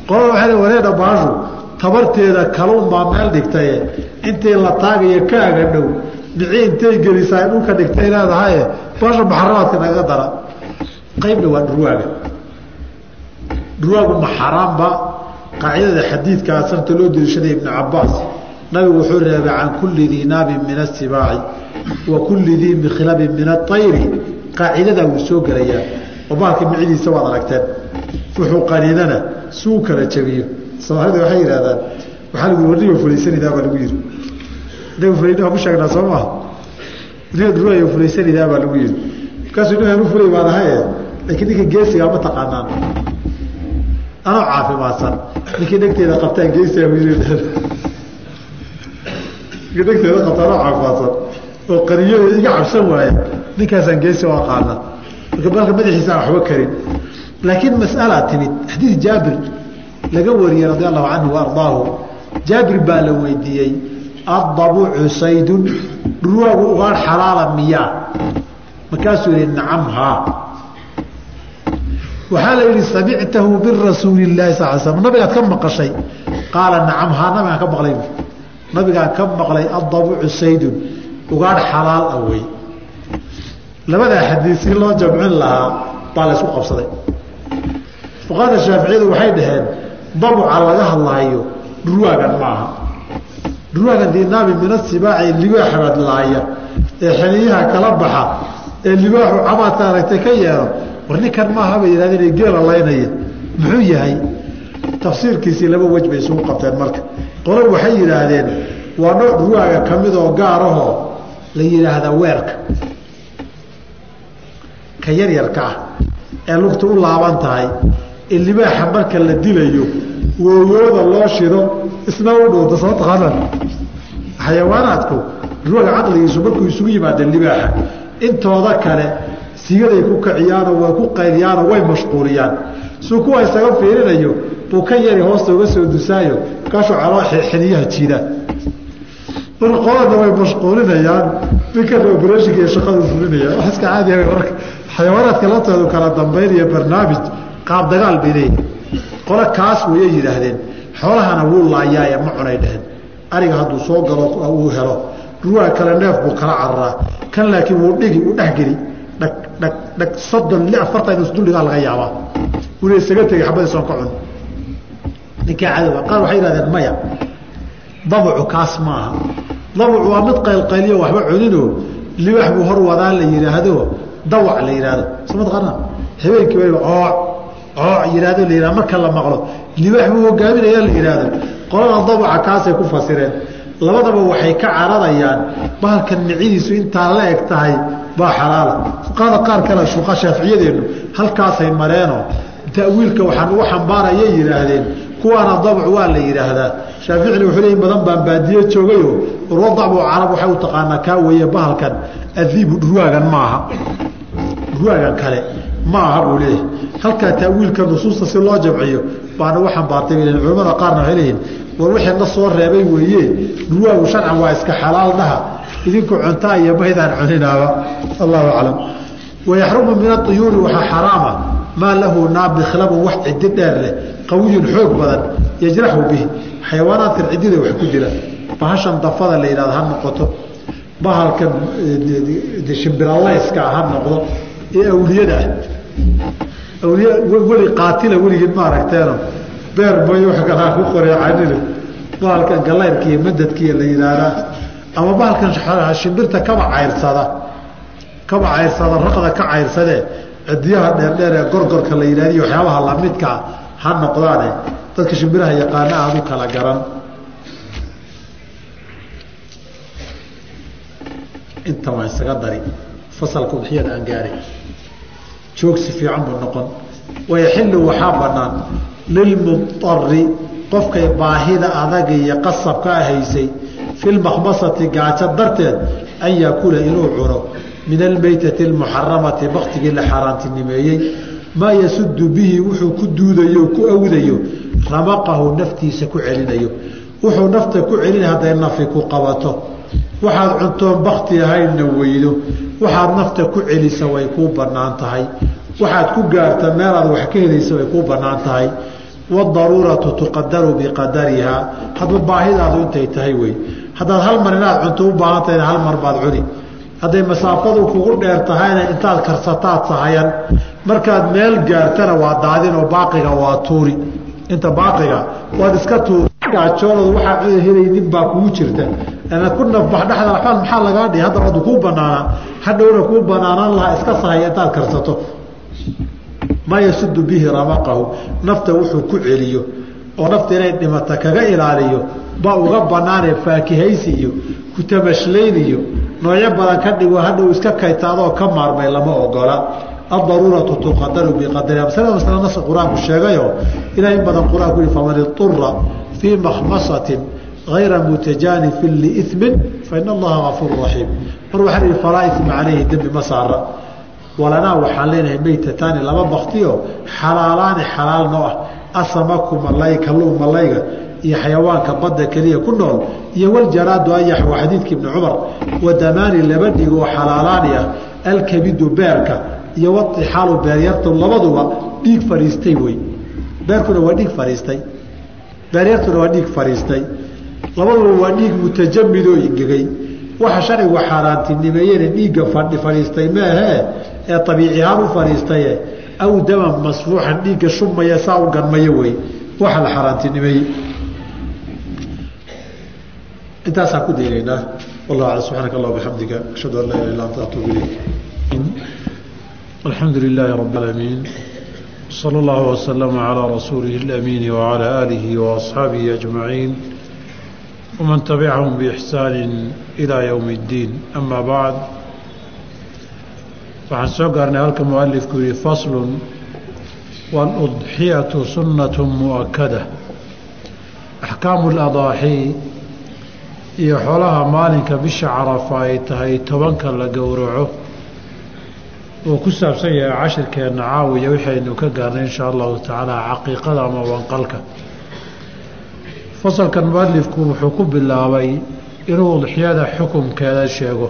Qolada waxay wareedha baashu tabarteeda kaluun baa meel dhigtaye intii la taagayo kaaga dhow mici intay gelisaa dhulka dhigtay leedahaye baasha maxaramaadka nagaga dara. Qaybna waa dhurwaaga dhurwaagu ma xaaraamba qaacidada xadiidka asarta loo deliishaday ibnu cabaas nabigu wuxuu reebay can kulli dii naabin min asibaaci wa kulli dii mikhlabin min aayri qaacidadaa wuu soo gelayaa oo baalka micidiisa waad aragteen. Wuxuu qaniinana suu kala jabiyo. Soomaalida waxay yidhahdaan waxaa lagu warniga fulaysanaydaa baa lagu inaga fulaynaha ku sheegnaa soo maha niga dhurwaayo fulaysanaydaa baa lagu yidhi. Markaasuu nin anu fulay baan ahaye laakiin ninka geesigaa ma taqaanaan anoo caafimaadsan? Ninkii dhegteeda qabtaan geesigaa yii ninka dhegteeda qabta anoo caafimaadsan? Oo qaniyo iga cabsan waaya ninkaasaan geesi u aqaana marka balka madaxiisa aan waxba karin. Laakiin mas'alaa timid. Xadiid jaabir laga wariyey radi allahu canhu wa ardaahu. Jaabir baa la weydiiyey addabucu saydun dhurwaagu ugaadh xalaala miyaa. Markaasuu yihi nacam haa waxaa la yihi samictahu min rasuuli lahi sal slam nabigaad ka maqashay. Qaala nacam haa nabigaan ka maqlay. Nabigaan ka maqlay addabucu saydun ugaadh xalaal ah wey. Labadaa xadiid si loo jamcin lahaa baa la ysku qabsaday. Fuqahada shaaficiyadu waxay dhaheen dabuca laga hadlahayo dhurwaagan maaha. Dhurwaagan dinaabi min asibaaci libaaxa baad laaya ee xeniyaha kala baxa ee libaaxu cabaadka aragtay ka yeelo war ninkan maaha bay yihahdeen geela laynaya muxuu yahay? Tafsiirkiisii laba wej bay isugu qabteen marka. Qolo waxay yidhaahdeen waa nooc dhurwaaga ka mid oo gaarahoo la yidhaahda weerka. Ka yaryarka ah ee lugta u laaban tahay. Ee libaaxa marka la dilayo wooyooda loo shido isna u dhuunta soo taqaanaan. Xayawaanaadku dhurwaaga caqligiisu markuu isugu yimaadeen libaaxa intooda kale sigaday ku kaciyaanoo way ku qayliyaanoo way mashquuliyaan. Suu kuwa isaga fiirinayo buu ka yari hoosta uga soo dusaayo kaashuu caloo xiniyaha jiidaan marka qoladna way mashquulinayaan ninkana obrashinka iyo shaqadu fulinaya wax iska caadiya marka xayawaanaadka laftoodu kala dambayn iyo barnaamij qaab dagaal bay leeyihiin qole kaas wayay yidhaahdeen xoolahana wuu laayaaye ma cunay dheheen ariga hadduu soo galo uu helo. Dhurwaa kale neef buu kala cararaa kan laakiin wuu dhigi u dhexgeli dhag dhag dhag soddon dabucu kaas maaha dabucu waa mid qaylqayliyo waxba cuninoo libax buu hor wadaa la yidhaahdo. Dawac la yidhaahdo. Soo ma taqaanaa? Habeenkii waliba ooc ooc yidhahdo la yidhahdo marka la maqlo libax buu hogaaminayaa la yidhaahdo. Qolada dabuca kaasay ku fasireen. Labadaba waxay ka cararayaan bahalkan micidiisu intaa la eg tahay baa xalaala fuqahada qaar kale shuqa shaaficiyadeennu halkaasay mareenoo ta'wiilka waxaan ugu xambaarayay yidhaahdeen kuwaana dabc waa la yidhaahdaa. Shaaficina wuxuu leeyi badan baan baadiye joogayo urwadacbu carab waxay u taqaanaa kaa weeye bahalkan adiibu dhurwaagan maaha. Dhurwaagan kale ma buu leeyahay. Halkaa ta'wiilka nusuusta si loo jamciyo baana u xambaartay culamada qaarna waxay leeyihiin war wixii na soo reebay weeye dhurwaagu sharcan waa iska xalaal dhaha idinku cuntaa iyo maydaan cuninaaba. Allahu aclam. Wayaxrumu min auyuuri waxaa xaraama. Maa lahu naabikhlabun wax cidi dheer leh. Qawiyun xoog badan. Yajraxu bihi. Xayawaanaadkan cidida wax ku jira. Bahashan dafada la yidhahdo ha noqoto. Bahalkan shimbiralayska ha noqdo. Ee awliyada. Ah awliya weli qaatila weligeed ma aragteeno. Beer may wax kalaa ku qoreecanina bahalkan galayrka iyo madadkiiyo la yidhaahdaa ama bahalkan shimbirta kaba cayrsada kaba cayrsada raqda ka cayrsadee cidiyaha dheerdheer ee gorgorka la yidhahdiyo waxyaabaha lamidkaa ha noqdaane dadka shimbiraha yaqaana aada u kala garan. Inta waa isaga dari fasalka udxiyada aan gaarin joogsi fiican buu noqon. Wayaxilu waxaa banaan lilmudari qofkay baahida adag iyo qasabka haysay fi lmakmasati gaajo darteed an yakula inuu cuno min almeytati almuxaramati baktigii la xaaraantinimeeyey maa yasudu bihi wuxuu ku duudayo ku awdayo ramaqahu naftiisa ku celinayo wuxuu nafta ku celinaya hadday nafi ku qabato waxaad cuntoon bakti ahaynna weydo waxaad nafta ku celisa way kuu bannaan tahay waxaad ku gaarta meelaad wax ka helaysa way kuu bannaan tahay wadaruuratu tuqadaru biqadarihaa hadba baahidaadu intay tahay wey haddaad hal mar inaad cunto u baahan tahayna hal mar baad cuni. Hadday masaafadu kugu dheer tahayna intaad karsataad sahayan markaad meel gaartana waa daadin oo baaqiga waa tuuri. Inta baaqiga waad iska tuuri. Gaajooladu waxaa helaynin baa kugu jirta. Ama ku nafbax dhexda waxbaan maxaa lagaa dhihi? Hadda wadu kuu banaanaa hadhowna kuu banaanaan lahaa iska sahaya intaad karsato. Maa yasudu bihi ramaqahu. Nafta wuxuu ku celiyo oo nafta inay dhimata kaga ilaaliyo baa uga banaanee faakihaysi iyo kutamashlayn iyo noocyo badan ka dhigo hadhow iska kaytaadoo ka maarmay lama ogola. Adaruuratu tuqadaru biqadariha maslada masle nas qur'aanku sheegayoo ilaah badan qur'aanku yihi faman iطura fii makhmasatin غayra mutajaanifin liimin fain allaha gafuur raxiim mar waxaa ihi falaa ima caleyhi dembi ma saara. Walanaa waxaan leenahay meytataani laba baktiyo xalaalaani xalaal noo ah asamaku malay kalluun malayga iyo xayawaanka badda keliya ku nool iyo waljaraadu ayax waa xadiidka ibni cumar wadamaani laba dhigoo xalaalaani ah alkabidu beerka iyo waixaalu beeryartu labaduba dhiig fadhiistay wey. Beerkuna waa dhiig fadhiistay beeryartuna waa dhiig fadhiistay labaduba waa dhiig mutajamidoo ingegay waxa sharcigu xaaraantinimeeyena dhiigga fadhi fadhiistay maahee ee abiici ahaan u fadhiistaye aw daman masfuuxan dhiigga shubmaya saa u ganmaya wey waxa la xaaraantinimeeyey intaasaan ku daynaynaa wallah ala subxaanaka allah bixamdika ashhadu an laa ilaha illa anta atuubu ilayk. Alxamdu lilaahi rabi alamiin sala allahu wasalama calaa rasuulihi alamiini wacalaa aalihi waasxaabihi ajmaciin. Waman tabicahum biixsaani ilaa yowmi اddiin ama bacd waxaan soo gaarnay halka mualifku yihi faslun wاludxiyatu sunnat mu'akada axkaamu ladaaxii iyo xoolaha maalinka bisha carafa ay tahay tobanka la gowraco uu ku saabsan yahay cashirkeenna caawiya waxaynu ka gaarnay insha allahu tacaala caqiiqada ama wanqalka. Fasalkan mualifku wuxuu ku bilaabay inuu udxiyada xukumkeeda sheego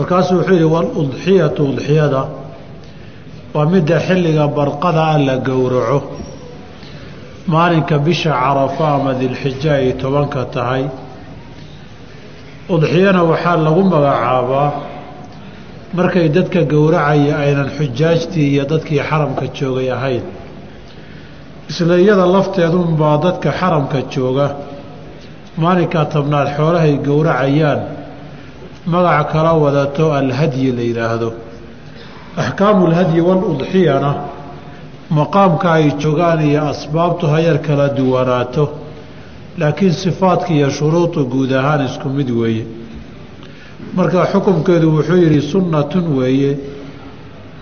markaasuu wuxuu yihi waludxiyatu udxiyada. Waa midda xilliga barqada ah la gowraco. Maalinka bisha carafa ama dilxija ay tobanka tahay. Udxiyana waxaa lagu magacaabaa markay dadka gowracaya aynan xujaajtii iyo dadkii xaramka joogay ahayn. Isla iyada lafteedunbaa dadka xaramka jooga. Maalinkaa tobnaad xoolahay gowracayaan magaca kala wadato alhadyi la yidhaahdo axkaamu lhadyi waludxiyana maqaamka ay joogaan iyo asbaabtu hayar kala duwanaato laakiin sifaadka iyo shuruudu guud ahaan isku mid weeye. Marka xukumkeedu wuxuu yidhi sunnatun weeye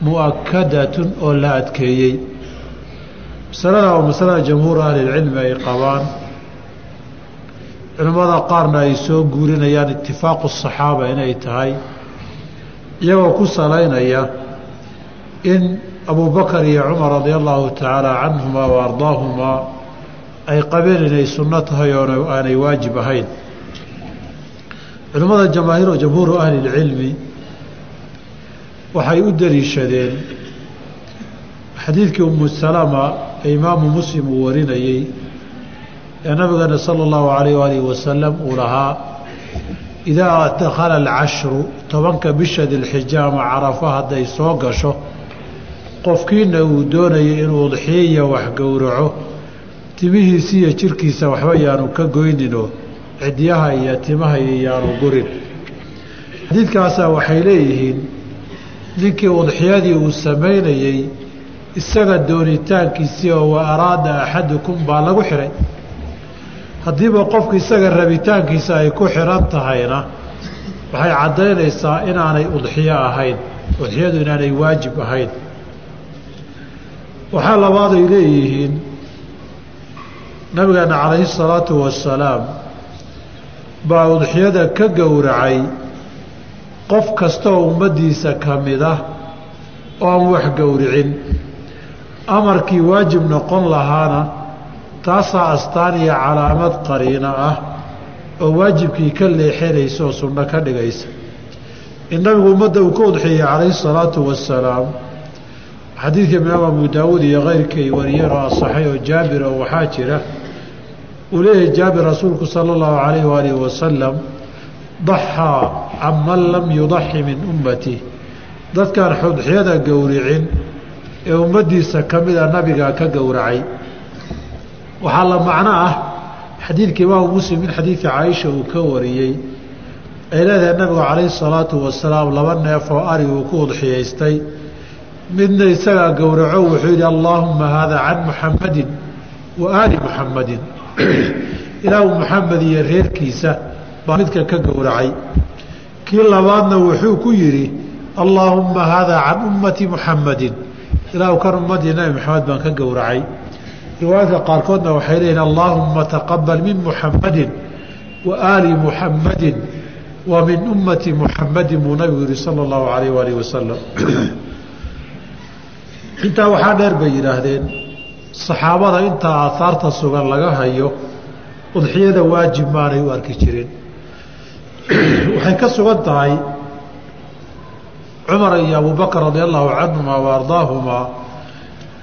mu'akadatun oo la adkeeyey. Masalada oo masalada jamhuur ahlilcilmi ay qabaan culimmada qaarna ay soo guurinayaan itifaaqu saxaaba inay tahay iyagoo ku salaynaya in abubakar iyo cumar radia allahu tacaala canhumaa wa ardaahumaa ay qabeen inay sunno tahay oo aanay waajib ahayn. Culimmada jamaahiir jamhuuru ahlilcilmi waxay u daliishadeen xadiidkii umu salama ee imaamu muslim uu warinayey ee nabigeena sala allahu alayh waalihi wasalam uu lahaa idaa dakhala alcashru tobanka bisha dilxija ama carafa hadday soo gasho qofkiina uu doonayay inuu udxiyiya wax gowraco timihiisi iyo jirkiisa waxba yaanu ka goyninoo cidyaha iyo timaha iyo yaanu gurin. Xadiidkaasaa waxay leeyihiin ninkii udxiyadii uu samaynayey isaga doonitaankiisii oo wa araada axadukum baa lagu xihay haddiiba qofku isaga rabitaankiisa ay ku xihan tahayna waxay caddaynaysaa inaanay udxiyo ahayn udxiyadu inaanay waajib ahayn. Waxaa labaad ay leeyihiin nabigeena calayhi salaatu wasalaam baa udxiyada ka gowracay qof kastaoo ummaddiisa ka mid ah oo aan wax gowricin. Amarkii waajib noqon lahaana taasaa astaan iyo calaamad qariino ah oo waajibkii ka leexinaysa oo sunno ka dhigaysa. In nabigu ummadda uu ka udxiyey calayhi salaatu wasalaam xadiidka imaam abu daawuud iyo keyrkay wariyeen oo asaxay oo jaabir oo waxaa jira uu leeyahay jaabir rasuulku sala allahu calayh waalihi wasalam daxaa can man lam yudaxi min ummati. Dadkaan udxiyada gowricin ee ummaddiisa ka mida nabigaa ka gowracay waxaa la macno ah xadiidka imaamu muslim in xadiidka caaisha uu ka wariyey ay leedahay nabigu calayhi salaatu wasalaam laba neef oo ari uu ku udxiyaystay. Midna isagaa gowraco wuxuu yidhi allaahumma haadaa can muxammadin wa aali muxammadin ilaahu muxamed iyo reerkiisa baa midka ka gowracay. Kii labaadna wuxuu ku yidhi allaahumma haadaa can ummati muxammadin ilaahu kan ummadii nabi maxamed baan ka gowracay riwaayadka qaarkoodna waxay leeyihiin allaahumma taqabal min muxammadin wa aali muxammadin wa min ummati muxammadin buu nabigu yihi sala allahu calayh waalihi wasalam intaa waxaa dheer bay yidhaahdeen saxaabada intaa aahaarta sugan laga hayo udxiyada waajib maanay u arki jirin waxay ka sugan tahay cumar iyo abubakar radia allahu canhumaa wa ardaahumaa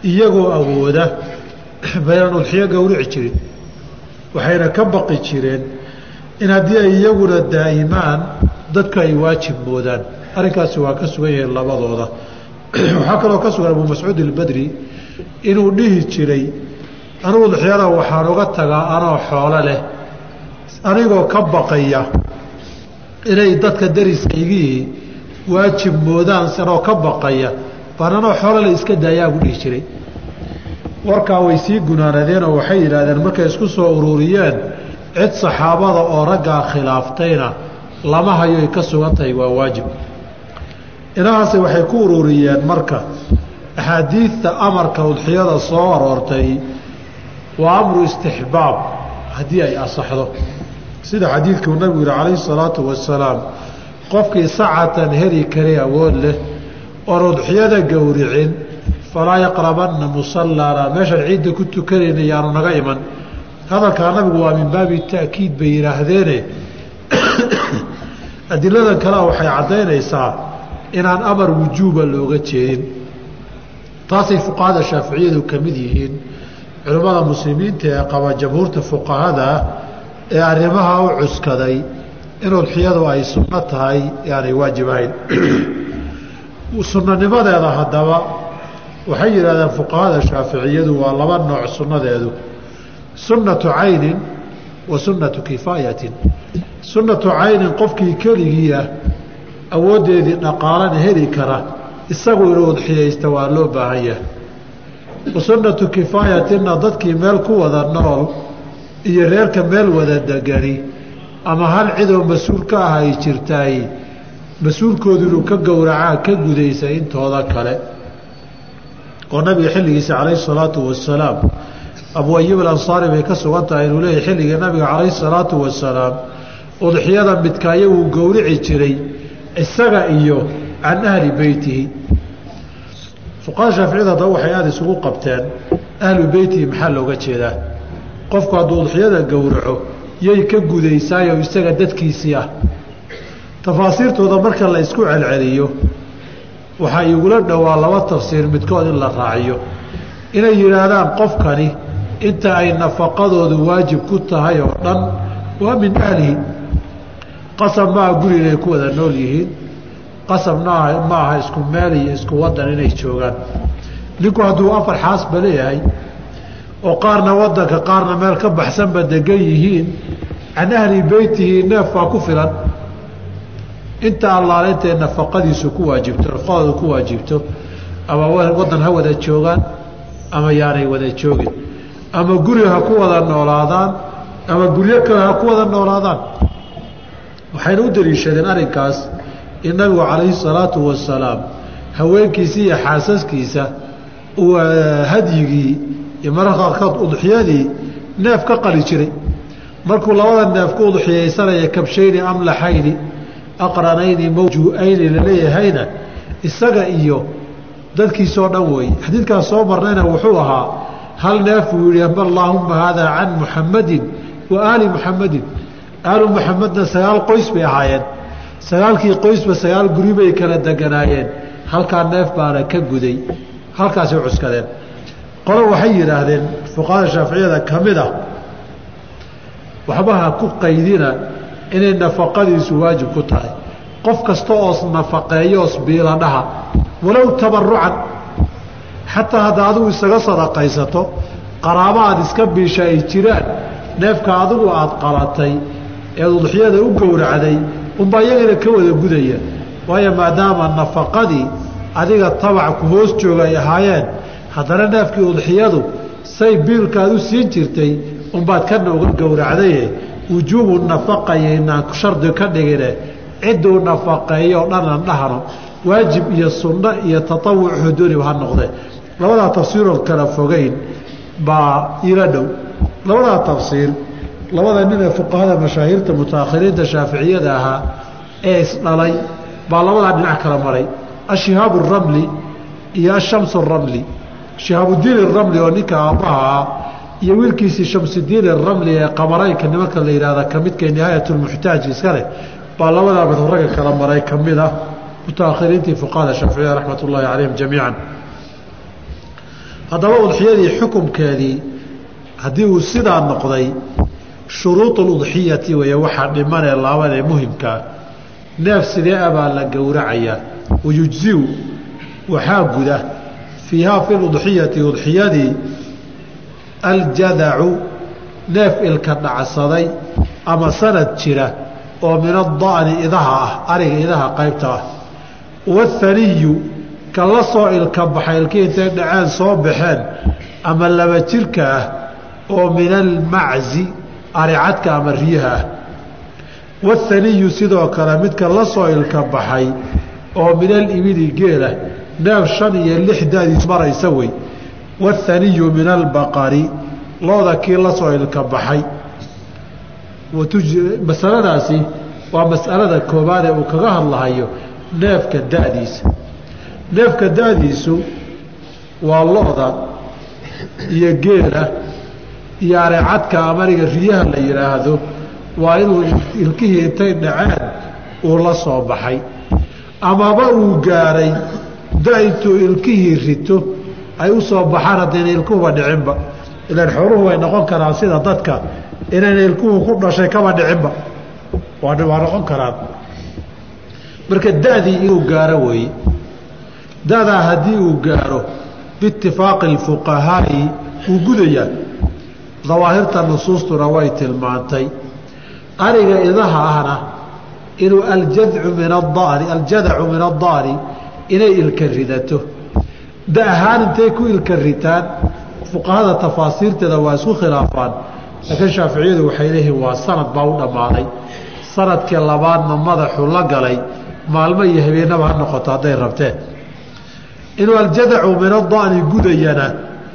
iyagoo awooda baynan udxiyo gowrici jirin. Waxayna ka baqi jireen in haddii ay iyaguna daa'imaan dadku ay waajib moodaan. Arrinkaasi waa ka sugan yahay labadooda. Waxaa kaloo ka sugan abu mascuud ilbadri inuu dhihi jiray anugu udxiyada waxaan uga tagaa anoo xoolo leh anigoo ka baqaya inay dadka dariskaygii waajib moodaan anoo ka baqaya baan anoo xoolole iska daayaa buu dhihi jiray warkaa way sii gunaanadeenoo waxay yidhaahdeen markay isku soo ururiyeen cid saxaabada oo raggaa khilaaftayna lama hayo ay ka sugan tahay waa waajib. Inahaase waxay ku ururiyeen marka axaadiidta amarka udxiyada soo aroortay waa amru istixbaab haddii ay asaxdo sida xadiidkuu nabigu yihi calayhi salaatu wasalaam qofkii sacatan heli kari awood leh oon udxiyada gowricin falaa yaqrabanna musallaana meeshaan ciidda ku tukanayna yaanu naga iman. Hadalkaa nabigu waa min baabi ta'kiid bay yidhaahdeene adiladan kalea waxay caddaynaysaa inaan amar wujuuba looga jeedin. Taasay fuqahada shaaficiyadu ka mid yihiin. Culimmada muslimiinta ee qaba jamhuurta fuqahadaa ee arrimaha u cuskaday in udxiyadu ay sunno tahay ee aanay waajib ahayn. Sunnanimadeeda haddaba waxay yidhahdeen fuqahada shaaficiyadu waa laba nooc sunnadeedu. Sunnatu caynin wa sunnatu kifaayatin. Sunnatu caynin qofkii keligii ah awooddeedii dhaqaalana heli kara isagu inuu udxiyaysta waa loo baahan yahay. Wa sunnatu kifaayatinna dadkii meel ku wada nool iyo reerka meel wada degani ama hal cidoo mas'uul ka ah ay jirtaay mas'uulkoodu inuu ka gowracaa ka gudaysa intooda kale oo nabiga xilligiisa calayhi salaatu wasalaam abu ayub alansaari bay ka sugan tahay inuu leeyahy xilligii nabiga calayhi salaatu wasalaam udxiyada midkaayo wuu gowrici jiray isaga iyo can ahli beytihi. Fuqaha shaaficiyada haddaba waxay aada isugu qabteen ahlu beytihi maxaa looga jeedaa? Qofku hadduu udxiyada gowraco yay ka gudaysaayo isaga dadkiisii ah. Tafaasiirtooda marka la isku celceliyo waxaa igula dhowaa laba tafsiir midkood in la raaciyo. Inay yidhaahdaan qofkani inta ay nafaqadoodu waajib ku tahay oo dhan waa min ahlihi. Qasab maaha guri inay ku wada nool yihiin. Qasabna ma aha isku meel iyo isku wadan inay joogaan. Ninku hadduu afar xaasba leeyahay oo qaarna wadanka qaarna meel ka baxsanba degan yihiin can ahli beytihi neef baa ku filan inta allaale intay nafaqadiisu ku waajibto nafaqadoodu ku waajibto ama waddan ha wada joogaan ama yaanay wada joogin ama guri ha ku wada noolaadaan ama guryo kale ha ku wada noolaadaan. Waxayna u daliishadeen arrinkaas in nabigu calayhi salaatu wasalaam haweenkiisa iyo xaasaskiisa hadyigii iyo mararka qaarkood udxiyadii neef ka qali jiray. Markuu labada neef ku udxiyaysanaya kabshayni amlaxayni aqranayni mawjuu'ayni laleeyahayna isaga iyo dadkiisoo dhan weeye xadiidkaas soo marnayna wuxuu ahaa hal neef uu yihi allaahumma haadaa can muxammadin wa aali muxammadin aalu muxamedna sagaal qoys bay ahaayeen. Sagaalkii qoysba sagaal guri bay kala deganaayeen. Halkaa neef baana ka guday. Halkaasay cuskadeen. Qolo waxay yidhaahdeen fuqahada shaaficiyada ka mid ah waxbaha ku qaydina inay nafaqadiisu waajib ku tahay. Qof kasta oos nafaqeeyoos biiladhaha walow tabarucan xataa hadda adigu isaga sadaqaysato qaraabo aad iska biisha ay jiraan neefka adigu aad qalatay eed udxiyada u gowracday unbaa iyagana ka wada gudaya. Waayo maadaama nafaqadii adiga tabac ku hoos jooga ay ahaayeen haddana neefkii udxiyadu say biilkaad u siin jirtay unbaad kana uga gowracdaye wujuubu nafaqayaynaan shardi ka dhigine cidduu nafaqeeyo o dhan aan dhahno waajib iyo sunno iyo tatawuc xuduuniba ha noqdee labadaa tafsiirood kala fogeyn baa ila dhow. Labadaa tafsiir labada nin ee fuqahada mashaahiirta mutaakhiriinta shaaficiyada ahaa ee isdhalay baa labadaa dhinac kala maray. Ashihaabu ramli iyo ashamsu ramli. Shihaabudiin iramli oo ninka aabbaha ah iyo wiilkiisii shamsudiin iramli ee qamaraynka nimanka la yidhahda ka midka nihaayatulmuxtaaj iska leh baa labadaa mid ragga kala maray ka ah mutaakhiriintii fuqahada shaaficiyada raxmat ullaahi calayhim jamiican. Haddaba udxiyadii xukumkeedii haddii uu sidaa noqday shuruud udxiyati weeye waxaa dhimanee laabanee muhimkaa neef sidee abaa la gowracayaa wayujziu waxaa guda. Fiihaa fi ludxiyati udxiyadii aljadacu neef ilka dhacsaday ama sanad jira oo min ada'ni idaha ah ariga idaha qaybta ah. Wathaniyu ka la soo ilka baxay ilkii intay dhaceen soo baxeen ama laba jirka ah oo min almaczi aricadka ama riyaha ah. Wathaniyu sidoo kale midka la soo ilka baxay oo min alibili geela neef shan iyo lix daadiis maraysa wey wathaniyu min albaqari looda kii la soo ilka baxay masaladaasi waa masalada koobaad ee uu kaga hadlahayo neefka da'diisa neefka da'diisu waa looda iyo geela iyo areecadka amaniga riyaha la yidhaahdo waa inuu ilkihii intay dhaceen uu la soo baxay amaba uu gaaray da intuu ilkihii rito ay u soo baxaan haddayna ilkuhuba dhicinba. Ilaan xooluhu way noqon karaan sida dadka inayna ilkuhu ku dhashay kaba dhicinba. Waa noqon karaan. Marka da'dii inuu gaaro weeye da'daa haddii uu gaaro biitifaaqi اlfuqahaa'i wuu gudayaa dawaahirta nusuustuna way tilmaantay. Ariga idaha ahna inuu aljadcu min aani aljadacu min addaani inay ilka ridato da ahaan intay ku ilka ritaan fuqahada tafaasiirteeda waa isku khilaafaan laakiin shaaficiyadu waxay leeyihiin waa sanad baa u dhammaaday sannadkii labaadna madaxu la galay maalmo iyo habeenaba ha noqoto hadday rabteen inuu aljadacu min adani gudayana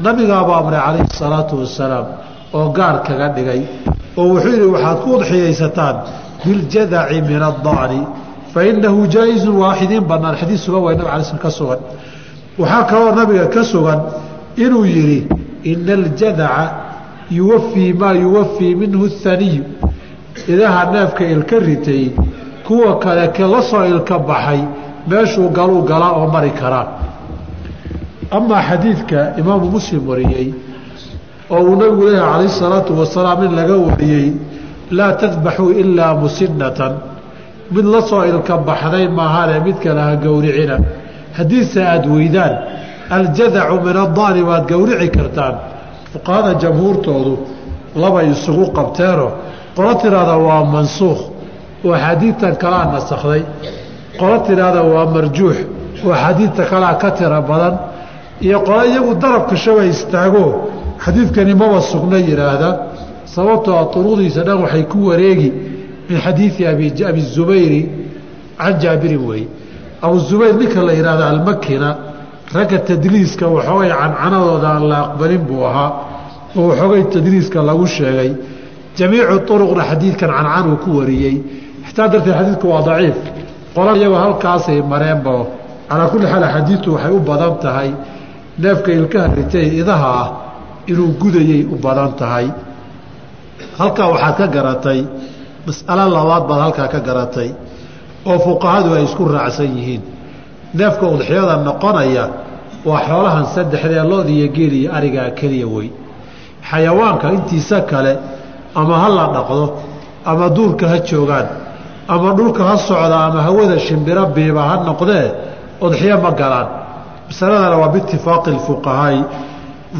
nabigaaba amray calayhi salaatu wasalaam oo gaar kaga dhigay oo wuxuu yidhi waxaad ku udxiyaysataan biljadaci min adani fainahu jaa-izun waaxidiin banaan xadiis sugan waa nabig alay sl ka sugan waxaa kaloo nabiga ka sugan inuu yidhi ina aljadaca yuwafii maa yuwafii minhu haniyu idaha neefka ilka ritay kuwa kale ke la soo ilka baxay meeshuu galuu galaa oo mari karaa amaa xadiidka imaamu muslim wariyey oo uu nabigu leeyahay calayhi salaatu wasalaam in laga wariyey laa tadbaxuu ilaa musinatan mid la soo ilka baxday maahane mid kale ha gowricina haddiise aada weydaan aljadacu min addaani waad gowrici kartaan. Fuqahada jamhuurtoodu labay isugu qabteenoo qolo tidhaahda waa mansuukh oo axaadiidtan kalaa nasakday. Qolo tidhaahda waa marjuux oo xadiidta kalea ka tira badan. Iyo qole iyagu darabka shaba istaago xadiidkani maba sugna yidhaahda sababtoo a duruqdiisa dhan waxay ku wareegi min xadiidi abi zubayri can jaabirin weeye abu zubayr ninka la yidhahda almakina ragga tadliiska waxoogay cancanadooda aan la aqbalin buu ahaa oo waxoogay tadliiska lagu sheegay. Jamiicu uruqna xadiidkan cancanuu ku wariyey. Xitaa darteed xadiidku waa daciif. Qola iyagoo halkaasay mareenba calaa kulli xaal axaadiidtu waxay u badan tahay. Neefka ilkaha ritay idaha ah inuu gudayay u badan tahay. Halkaa waxaad ka garatay. Mas'alo labaad baad halkaa ka garatay oo fuqahadu ay isku raacsan yihiin. Neefka udxiyada noqonaya waa xoolahan saddexdee lood iyo geel iyo arigaa keliya wey. Xayawaanka intiisa kale ama ha la dhaqdo ama duurka ha joogaan ama dhulka ha socda ama hawada shimbiro biiba ha noqdee udxiyo ma galaan. Masaladana waa biitifaaqi lfuqahaai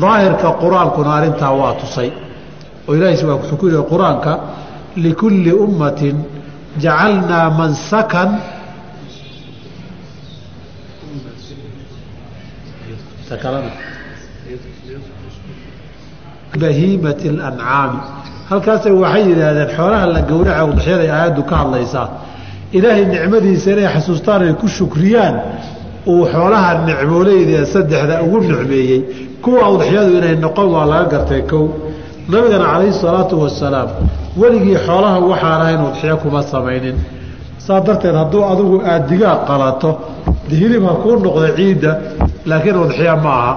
daahirka qur'aankuna arrintaa waa tusay. Oo ilaahis waa wuxuu ku yihi qur'aanka likulli ummatin jacalnaa mansakan bahiimati اlancaami halkaasa waxay yidhaahdeen xoolaha la gowraca udxiyada ay aayaddu ka hadlaysaa ilaahay nicmadiisa inay xasuustaan ay ku shukriyaan uu xoolaha nicmooleyda saddexda ugu nicmeeyey kuwa udxiyadu inay noqon waa laga gartay kow nabigana calayhi salaatu wasalaam weligii xoolaha waxaan ahayn udxiyo kuma samaynin. Saa darteed hadduu adigu aad digaag qalato hilib ha kuu noqda ciidda laakiin udxiyo ma aha.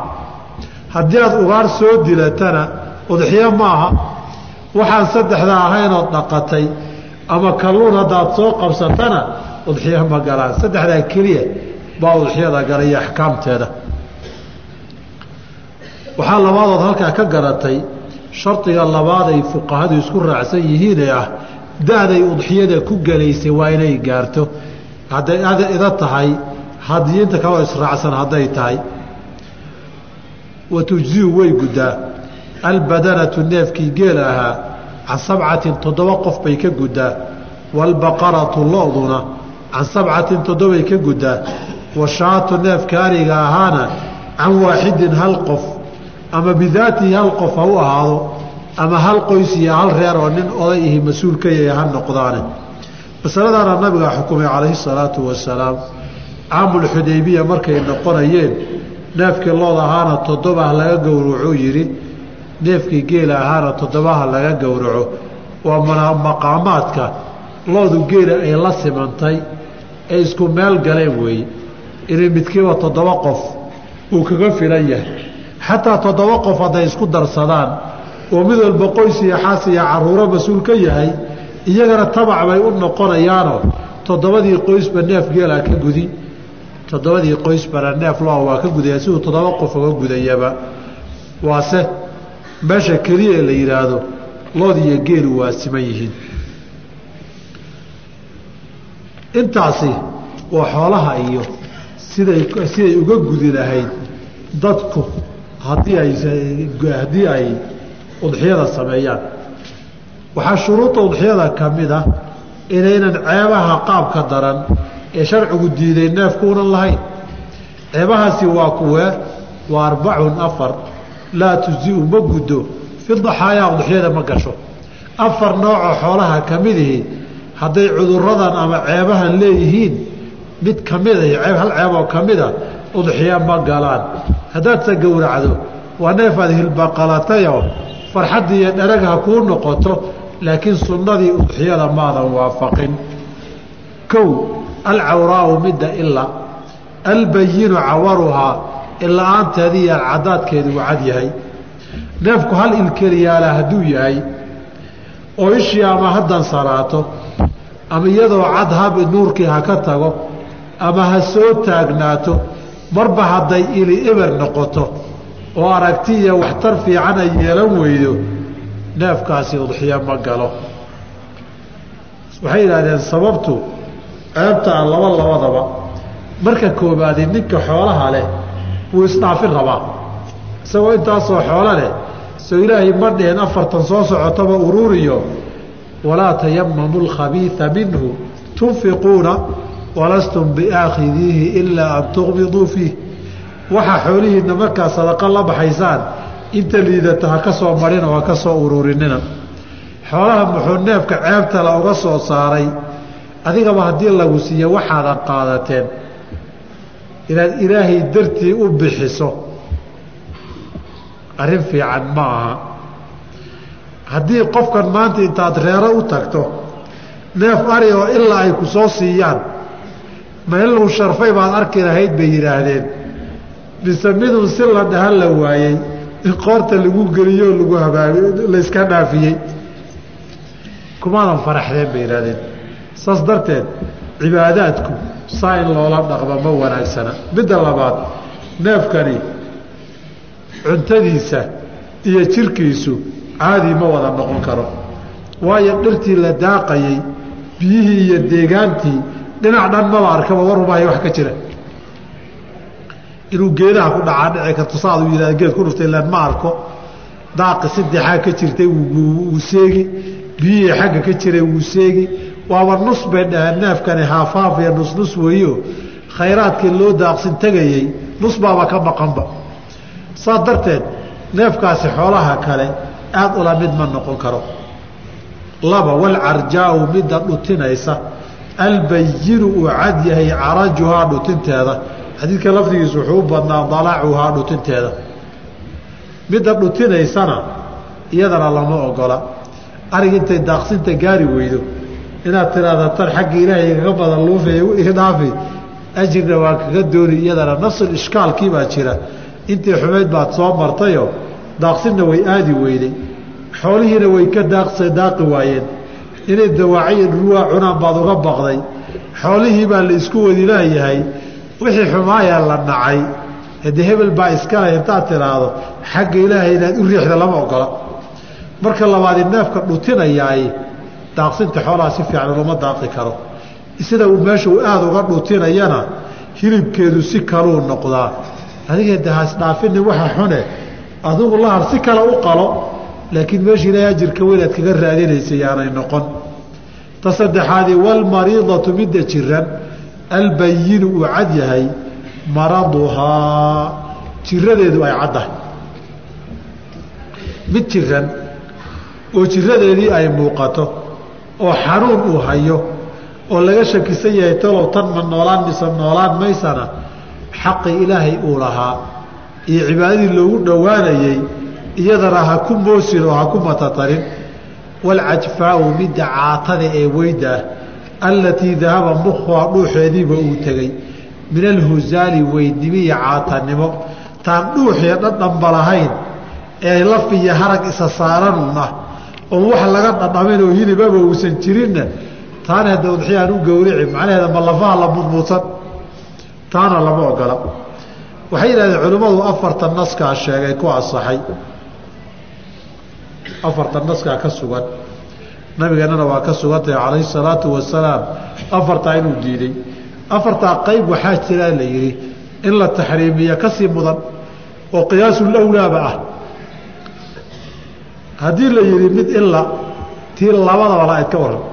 Haddii aad ugaar soo dilatana udxiyo ma aha. Waxaan saddexda ahaynood dhaqatay ama kalluun haddaad soo qabsatana udxiyo ma galaan. Saddexdaa keliya baa udxiyada galaya axkaamteeda. Waxaa labaadood halkaa ka garatay shardiga labaaday fuqahadu isku raacsan yihiinee ah da-day udxiyada ku gelaysay waa inay gaarto. Hadday ida tahay hadiyiinta kaloo israacsan hadday tahay wa tujziu way guddaa. Albadanatu neefkii geel ahaa can sabcatin toddoba qof bay ka guddaa. Waalbaqaratu lo-duna can sabcatin toddobay ka guddaa. Washaatu neefka ariga ahaana can waaxidin hal qof ama bidaatihi hal qof ha u ahaado ama hal qoys iyo hal reer oo nin oday ihi mas'uul ka yahay ha noqdaane. Masaladaana nabiga xukumay calayhi salaatu wasalaam caamulxudaybiya markay noqonayeen neefkii lood ahaana toddoba ha laga gowracuu yidhi neefkii geela ahaana toddobaha laga gowraco. Waa maqaamaadka loodu geela ay la simantay ee isku meel galeen weeye. Inay midkiiba toddoba qof uu kaga filan yahay xataa toddoba qof hadday isku darsadaan oo mid walba qoys iyo xaas iyo caruuro mas'uul ka yahay iyagana tabac bay u noqonayaanoo toddobadii qoysba neef geelaa ka gudi. Toddobadii qoysbana neef loo waa ka gudaya siduu toddoba qof uga gudayaba. Waase meesha keliya ee la yidhaahdo lood iyo geelu waa siman yihiin. Intaasi waa xoolaha iyo siday siday uga gudi lahayd dadku haddii ay haddii ay udxiyada sameeyaan. Waxaa shuruudda udxiyada ka mid ah inaynan ceebaha qaabka daran ee sharcigu diiday neefkuunan lahayn. Ceebahaasi waa kuwee waa arbacun afar. Laa tuziu ma guddo. Fi daxaayaa udxiyada ma gasho. Afar noocoo xoolaha ka midihi hadday cuduradan ama ceebahan leeyihiin mid ka mida ceeb hal ceeboo ka mida udxiya ma galaan. Haddaadse gowracdo waa neef aad hilbaqalatayoo farxaddii iyo dharag ha kuu noqoto laakiin sunnadii udxiyada maadan waafaqin. Kow alcawraau midda ila albayinu cawaruhaa ila-aanteedii iyo alcadaadkeedu uu cad yahay. Neefku hal ilkeliyaala hadduu yahay oo ishii ama haddan saraato ama iyadoo cad hab nuurkii ha ka tago ama ha soo taagnaato marba hadday ili eber noqoto oo aragti iyo waxtar fiican ay yeelan weydo neefkaasi udxiyo ma galo. Waxay yidhaahdeen sababtu ceebtaa laba labadaba marka koobaadi ninka xoolaha leh wuu isdhaafin rabaa. Isagoo intaasoo xoolo leh soo ilaahay ma dhiheen afartan soo socotaba uruuriyo walaa tayamamu lkhabiia minhu tunfiquuna walastum biaakhidiihi ilaa an tuqbiduu fiih. Waxaa xoolihiinna markaa sadaqo la baxaysaan inta liidata ha ka soo marina oo ha ka soo ururinina. Xoolaha muxuu neefka ceebtala uga soo saaray? Adigaba haddii lagu siiyo waxaadan qaadateen. Inaad ilaahay dartii u bixiso. Arrin fiican ma aha. Haddii qofkan maanta intaad reero u tagto neef ari oo ilaa ay ku soo siiyaan ma in lagu sharfay baad arki lahayd bay yidhaahdeen. Mise midun si la dhahan la waayey qoorta lagu geliyo lagu habaabi layska dhaafiyey. Kumaadan faraxdeen bay yidhahdeen saas darteed cibaadaadku saa in loola dhaqmo ma wanaagsana. Midda labaad neefkani cuntadiisa iyo jirkiisu caadi ma wada noqon karo. Waayo dhirtii la daaqayey biyihii iyo deegaantii dhinac dhan maba arkaba warumaayo wax ka jira. Inuu geedaha ku dhacaa dhici karto saadu yihahda geed ku dhuftay ilaan ma arko. Daaqi saddexaa ka jirtay wuu seegi. Biyihii xagga ka jiray wuu seegi. Waaba nus bay dhaheen neefkani haafaaf iyo nus nus weeyo. Khayraadkii loo daaqsin tegayey nus baaba ka maqanba. Saas darteed neefkaasi xoolaha kale aada ula mid ma noqon karo. Laba walcarjaau midda dhutinaysa albayinu uu cad yahay carajuhaa dhutinteeda. Xadiidka lafdigiisu wuxuu u badnaa dalacuhaa dhutinteeda. Midda dhutinaysana iyadana lama ogola. Arig intay daaqsinta gaari weydo inaad tiraahda tan xagga ilaahay kaga badan luufay idhaafi ajirna waa kaga dooni iyadana nafsul ishkaalkii baa jira. Intii xumayd baad soo martayo daaqsinna way aadi weyday xoolihiina way ka daaqi waayeen inay dawaaciya ruwaa cunaan baad uga baqday. Xoolihii baa la isku wadi laayahay wixii xumaaya la nacay hadee hebel baa iskale intaad tiraahdo xagga ilaahay inaad u riixda lama ogola. Marka labaadi neefka dhutinayaay daaqsinta xoolaha si fiican lama daaqi karo. Sida uu meesha uu aada uga dhutinayana hilibkeedu si kaluu noqdaa. Adiga dahaasdhaafini waxa xune adigu lahar si kale u qalo laakiin meesha ilaahay ajirka weyn aad kaga raadinaysa yaanay noqon. Ta saddexaadi walmariidatu midda jiran albayinu uu cad yahay maraduhaa. Jiradeedu ay caddahay. Mid jiran oo jiradeedii ay muuqato oo xanuun uu hayo oo laga shakisan yahay talow tan ma noolaan mise noolaan maysana xaqii ilaahay uu lahaa. Iyo cibaadadii loogu dhowaanayey iyadana ha ku moosin oo ha ku matatarin walcajfaau midda caatada ee weyda ah allatii dahaba mukhuha dhuuxeediiba uu tegey min alhusaali weydnimo iyo caatanimo. Taan dhuuxiyo dhadhanba lahayn ee laf iyo harag isa saaranun ah oon wax laga dhadhamin oo hilibaba uusan jirinna taana hadda udxiyaan u gowrici macnaheeda ma lafaha la mudmuudsan taana lama ogola. Waxay yidhahdeen culimmadu afartan naskaa sheegay ku asaxay afartan naskaa ka sugan. Nabigeennana waa ka sugantahay calayhi salaatu wasalaam afartaa inuu diiday. Afartaa qayb waxaa jiraa la yidhi in la taxriimiya ka sii mudan oo qiyaasulawlaaba ah. Haddii la yidhi mid ila tii labadaba la-ayd ka waran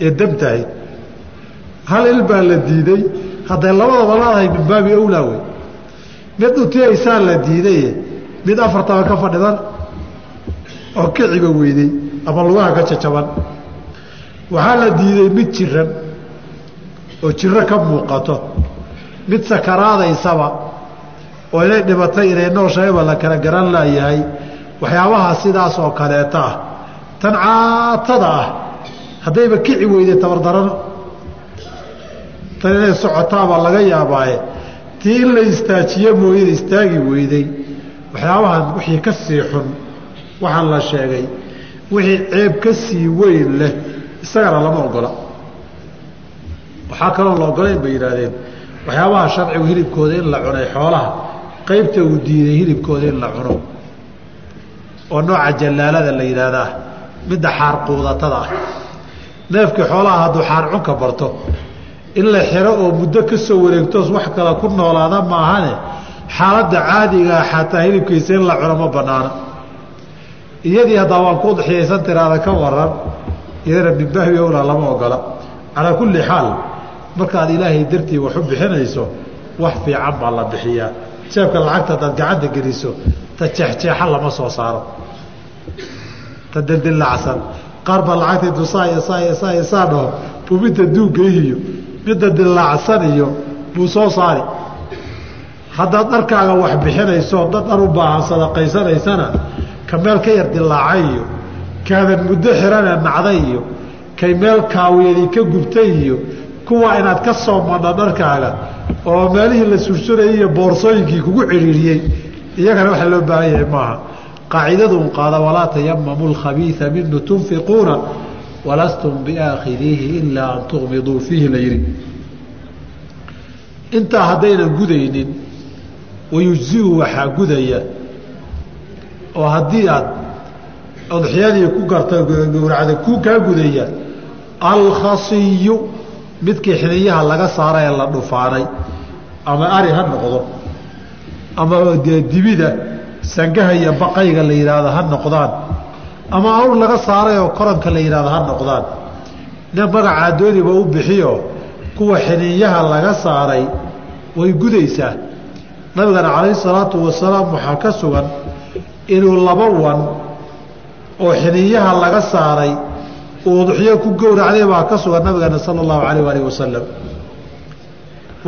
ee dabtahayd hal il baa la diiday hadday labadaba laadahay min baabi awlaa wey. Mid utiyaysaa la diidaye mid afartaba ka fadhidan oo kiciba weydey ama lugaha ka jajaban. Waxaa la diiday mid jiran oo jiro ka muuqato mid sakaraadaysaba oo inay dhibatay inay nooshayba la kala garan laayahay. Waxyaabaha sidaas oo kaleeta ah tan caatada ah haddayba kici weyday tabardarano tan inay socotaabaa laga yaabaaye tii in la istaajiyo mooyada istaagi weyday waxyaabahan wixii ka sii xun waxaan la sheegay wixii ceeb ka sii weyn leh isagana lama ogola. Waxaa kaloo la ogolayn bay yidhaahdeen waxyaabaha sharcigu hilibkooda in la cunay xoolaha qaybta uu diiday hilibkooda in la cuno. Oo nooca jallaalada la yidhaahdaa midda xaar quudatada ah. Neefkii xoolaha hadduu xaar cunka barto in la xiro oo muddo ka soo wareegtoos wax kale ku noolaada maahane xaaladda caadigaa xataa hilibkiisa in la cuno ma banaana iyadii haddaa waan ku udxiyaysan tiraada ka waran iyadana minbahbi owlaa lama ogola. Calaa kulli xaal markaad ilaahay dartii wax u bixinayso wax fiican baa la bixiyaa. Jeebka lacagta hadaad gacanta geliso ta jeexjeexa lama soo saaro. Ta dildilacsan qaar baa lacagta intuu saa iyo saa iyo saa iyo saa dhaho buu midda duugaiyo midda dilaacsan iyo buu soo saari. Haddaad dharkaaga wax bixinayso dad dhar u baahan sadaqaysanaysana ka meel ka yar dilaacay iyo kaadan muddo xirane nacday kay meel kaawiyadii ka gubtay iyo kuwa inaad ka soo madha dharkaaga oo meelihii la sursurayay iyo boorsooyinkii kugu cidhiiriyey iyagana waxa loo baahan yahay maaha. Qaacidadun qaada walaa tayamamu lkhabiia minu tunfiquuna walastum biaakhidiihi ilaa an tuqmiduu fiihi la yidhi. Intaa haddaynan gudaynin wayujziu waxaa gudaya oo haddii aad udxiyadii ku garta gowracda ku kaa gudaya alkhasiyu midkii xiniyaha laga saara ee la dhufaanay ama ari ha noqdo ama dibida sangaha iyo baqayga la yidhaahdo ha noqdaan ama awr laga saaray oo koranka la yidhahdo ha noqdaan nin magacaa dooniba u bixiyo kuwa xiniyaha laga saaray way gudaysaa. Nabigana calayhi salaatu wasalaam waxaa ka sugan inuu laba wan oo xiniyaha laga saaray uu udxiyo ku gowracday baa ka sugan nabigeena sala allahu calayh waalihi wasalam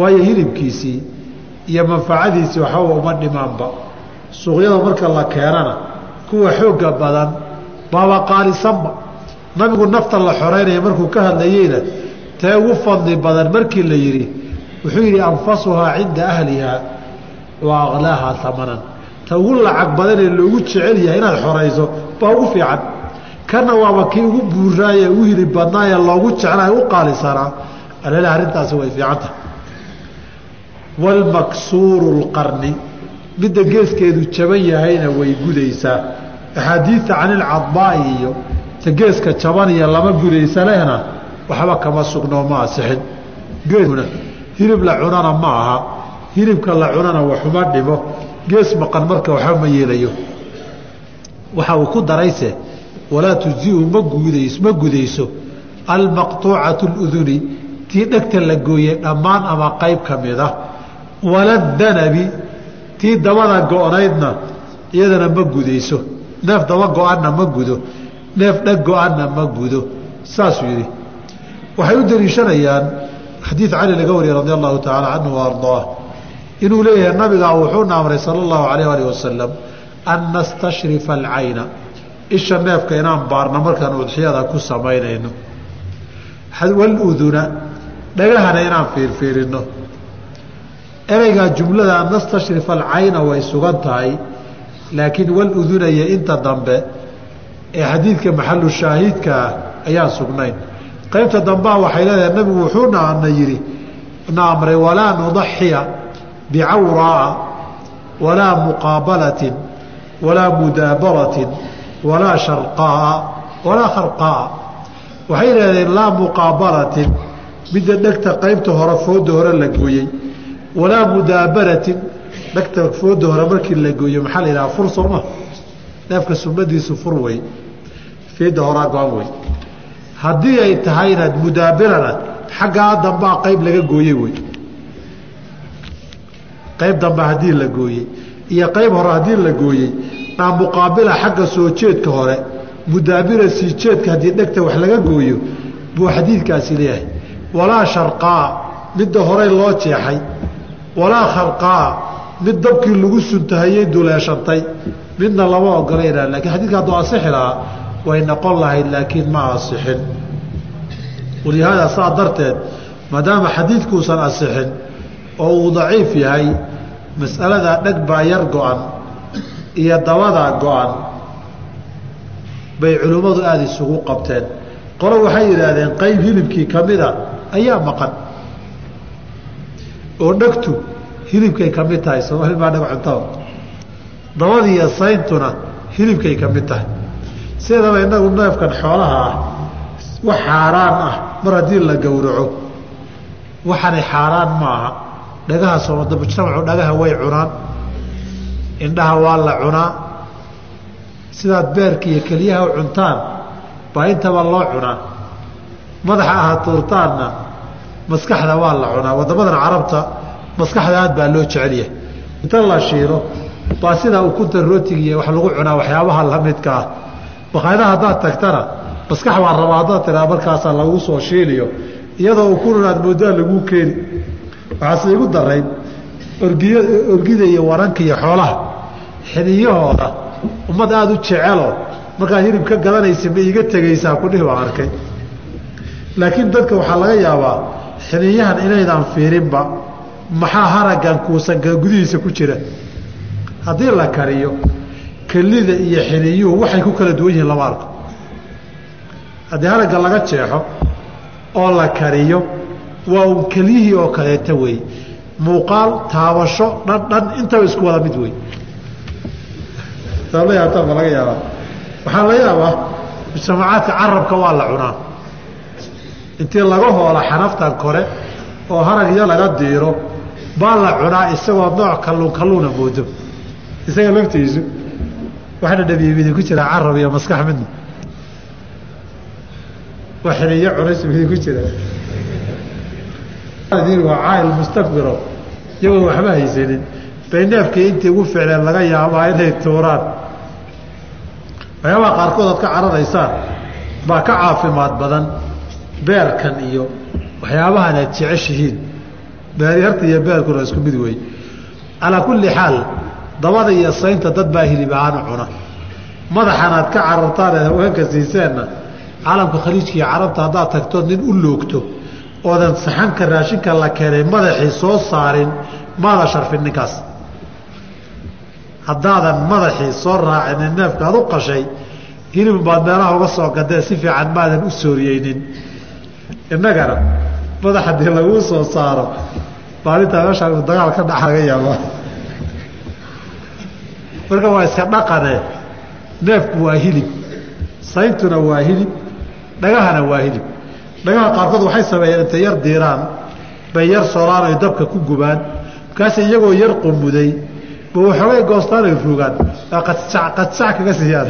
waayo hilibkiisii iyo manfacadiisii waxbaba uma dhimaanba. Suuqyada marka la keenana kuwa xoogga badan baaba qaalisanba. Nabigu nafta la xoreynaya markuu ka hadlayeyna tee ugu fadli badan markii la yidhi wuxuu yidhi anfasuhaa cinda ahlihaa wa aklaahaa amanan ta ugu lacag badanee loogu jecel yahay inaad xorayso baa ugu fiican. Kana waaba kii ugu buuraaye ugu hilib badnaaye loogu jeclaa u qaalisanaa alale arrintaasi way fiicanta walmaksuuru lqarni midda geeskeedu jaban yahayna way gudaysaa. Axaadiidta canilcadbaa'i iyo ta geeska jaban iyo lama gudaysa lehna waxba kama sugnoo ma asixin. Geeskuna hilib la cunana ma aha. Hilibka la cunana waxuma dhimo gees maqan marka waxba ma yeelayo. Waxa uu ku darayse walaa tujziu ma gudays ma gudayso. Almaqtuucatu اluduni tii dhegta la gooyey dhammaan ama qayb ka mid ah. Wala danabi tii dabada go-naydna iyadana ma gudayso. Neef daba go-anna ma gudo. Neef dheg go-anna ma gudo. Saasuu yidhi. Waxay u daliishanayaan xadiid cali laga wariyey radi allahu tacaala canhu wa inuu leeyahay nabigaa wuxuuna amray sala allahu alayh alih wasalam an nastashrifa alcayna isha neefka inaan baarno markaan udxiyada ku samaynayno. Waluduna dhagahana inaan fiirfiirino ereygaa jumlada an nastashrifa alcayna way sugan tahay laakiin waluduna iyo inta dambe ee xadiidka maxalu shaahiidkaa ayaan sugnayn. Qaybta dambaa waxay leedahay nabigu wuxuuna na yidhi na amray walaa nudaxiya bicawraa walaa muqaabalatin walaa mudaabaratin walaa sharqaaa walaa kharqaaa waxay yidhahdeen laa muqaabalatin midda dhegta qaybta hore fooda hore la gooyey walaa mudaabaratin dhegta fooda hore markii la gooyo maxaa la yidhaha fur sooma neefka sunnadiisu fur wey feedda horaa go-an wey haddii ay tahay inaad mudaabirana xaggaa dambaa qayb laga gooyey wey qayb dambe haddii la gooyey iyo qayb hore haddii la gooyey naa muqaabila xagga soo jeedka hore mudaabira sii jeedka haddii dhegta wax laga gooyo buu xadiidkaasi leeyahay. Walaa sharqaa midda horey loo jeexay. Walaa kharqaa mid dabkii lagu suntahayey duleeshantay midna lama ogolayna lakiin xadidka hadduu asixi lahaa way noqon lahayd laakiin ma asixin. Walihaada saa darteed maadaama xadiidkuusan asixin oo uu daciif yahay mas'aladaa dheg baa yar go-an iyo dabadaa go-an bay culimmadu aada isugu qabteen. Qolo waxay yidhaahdeen qayb hilibkii ka mida ayaa maqan. Oo dhegtu hilibkay ka mid tahay soomali baa dheg cuntada dabadiiyo sayntuna hilibkay ka mid tahay. Sideedaba innagu neefkan xoolaha ah wax xaaraan ah mar haddii la gowraco waxaanay xaaraan maaha dhagaha soomajtamacu dhagaha way cunaan. Indhaha waa la cunaa. Sidaad beerka iyo keliyaha u cuntaan baa intaba loo cunaa. Madaxa aha tuurtaanna maskaxda waa la cunaa. Wadamadan carabta maskaxda aad baa loo jecelyahay inta la shiilo baa sidaa ukunta rootigiiy wax lagu cunaa waxyaabaha lamidka ah. Baqaayadaha haddaad tagtana maskax baa rabaa haddaad tiraa markaasaa lagu soo shiiliyo. Iyadoo ukun aad moodaa laguu keeni waxaase igu orgiy orgida iyo waranka iyo xoolaha xiniyahooda ummad aada u jecelo markaad hilib ka gadanaysa ma iiga tegaysaa kudhihi baan arkay. Laakiin dadka waxaa laga yaabaa xiniyahan inaydaan fiirinba maxaa haraggan kuusanka gudihiisa ku jira. Haddii la kariyo kelida iyo xiniyuhu waxay ku kala duwan yihiin lama arko. Haddii haragga laga jeexo oo la kariyo waa un kelyihii oo kaleeta wey muuqaal taabasho dhandhan intaba isku wada mid wey laga yaabaa. Waxaa laga yaabaa mujtamacaadka carabka waa la cunaa. Intii laga hoola xanaftan kore oo haragyo laga diiro baa la cunaa isagoo nooc kalluun kalluuna moodo. Isaga laftiisu waxna dhabiibidi ku jira carab iyo maskax midna. Waa xiniyo cunays midi ku jira waa caayil mustakbiro iyagoo waxba haysanin. Bay neefkii intii ugu ficleen laga yaabaa inay tuuraan. Waxyaabaha qaarkood ka cararaysaan baa ka caafimaad badan beerkan iyo waxyaabahan aad jeceshihiin. Beeryarta iyo beerkuna isku mid wey calaa kulli xaal dabada iyo saynta dad baa hilib ahaan cuna. Madaxan ka carartaan ee haweenka siiseenna caalamka khaliijka iyo carabta haddaad tagtood nin u loogto oodan saxanka raashinka la keenay madaxii soo saarin maada sharfin ninkaas. Haddaadan madaxii soo raacinin neefka ad u qashay hilib baad meelaha uga soo gadee si fiican maadan u sooriyeynin innagana madax haddii laguu soo saaro maalintaa meeshaa inu dagaal ka dhaxa laga yaaba marka waa iska dhaqane neefku waa hilib sayntuna waa hilib dhagahana waa hilib dhagaha qaarkood waxay sameeyeen intay yar diiraan bay yar solaan ay dabka ku gubaan. Markaas iyagoo yar qumuday ba waxoogay goostaan ay qadsac qadsac kaga siiyaan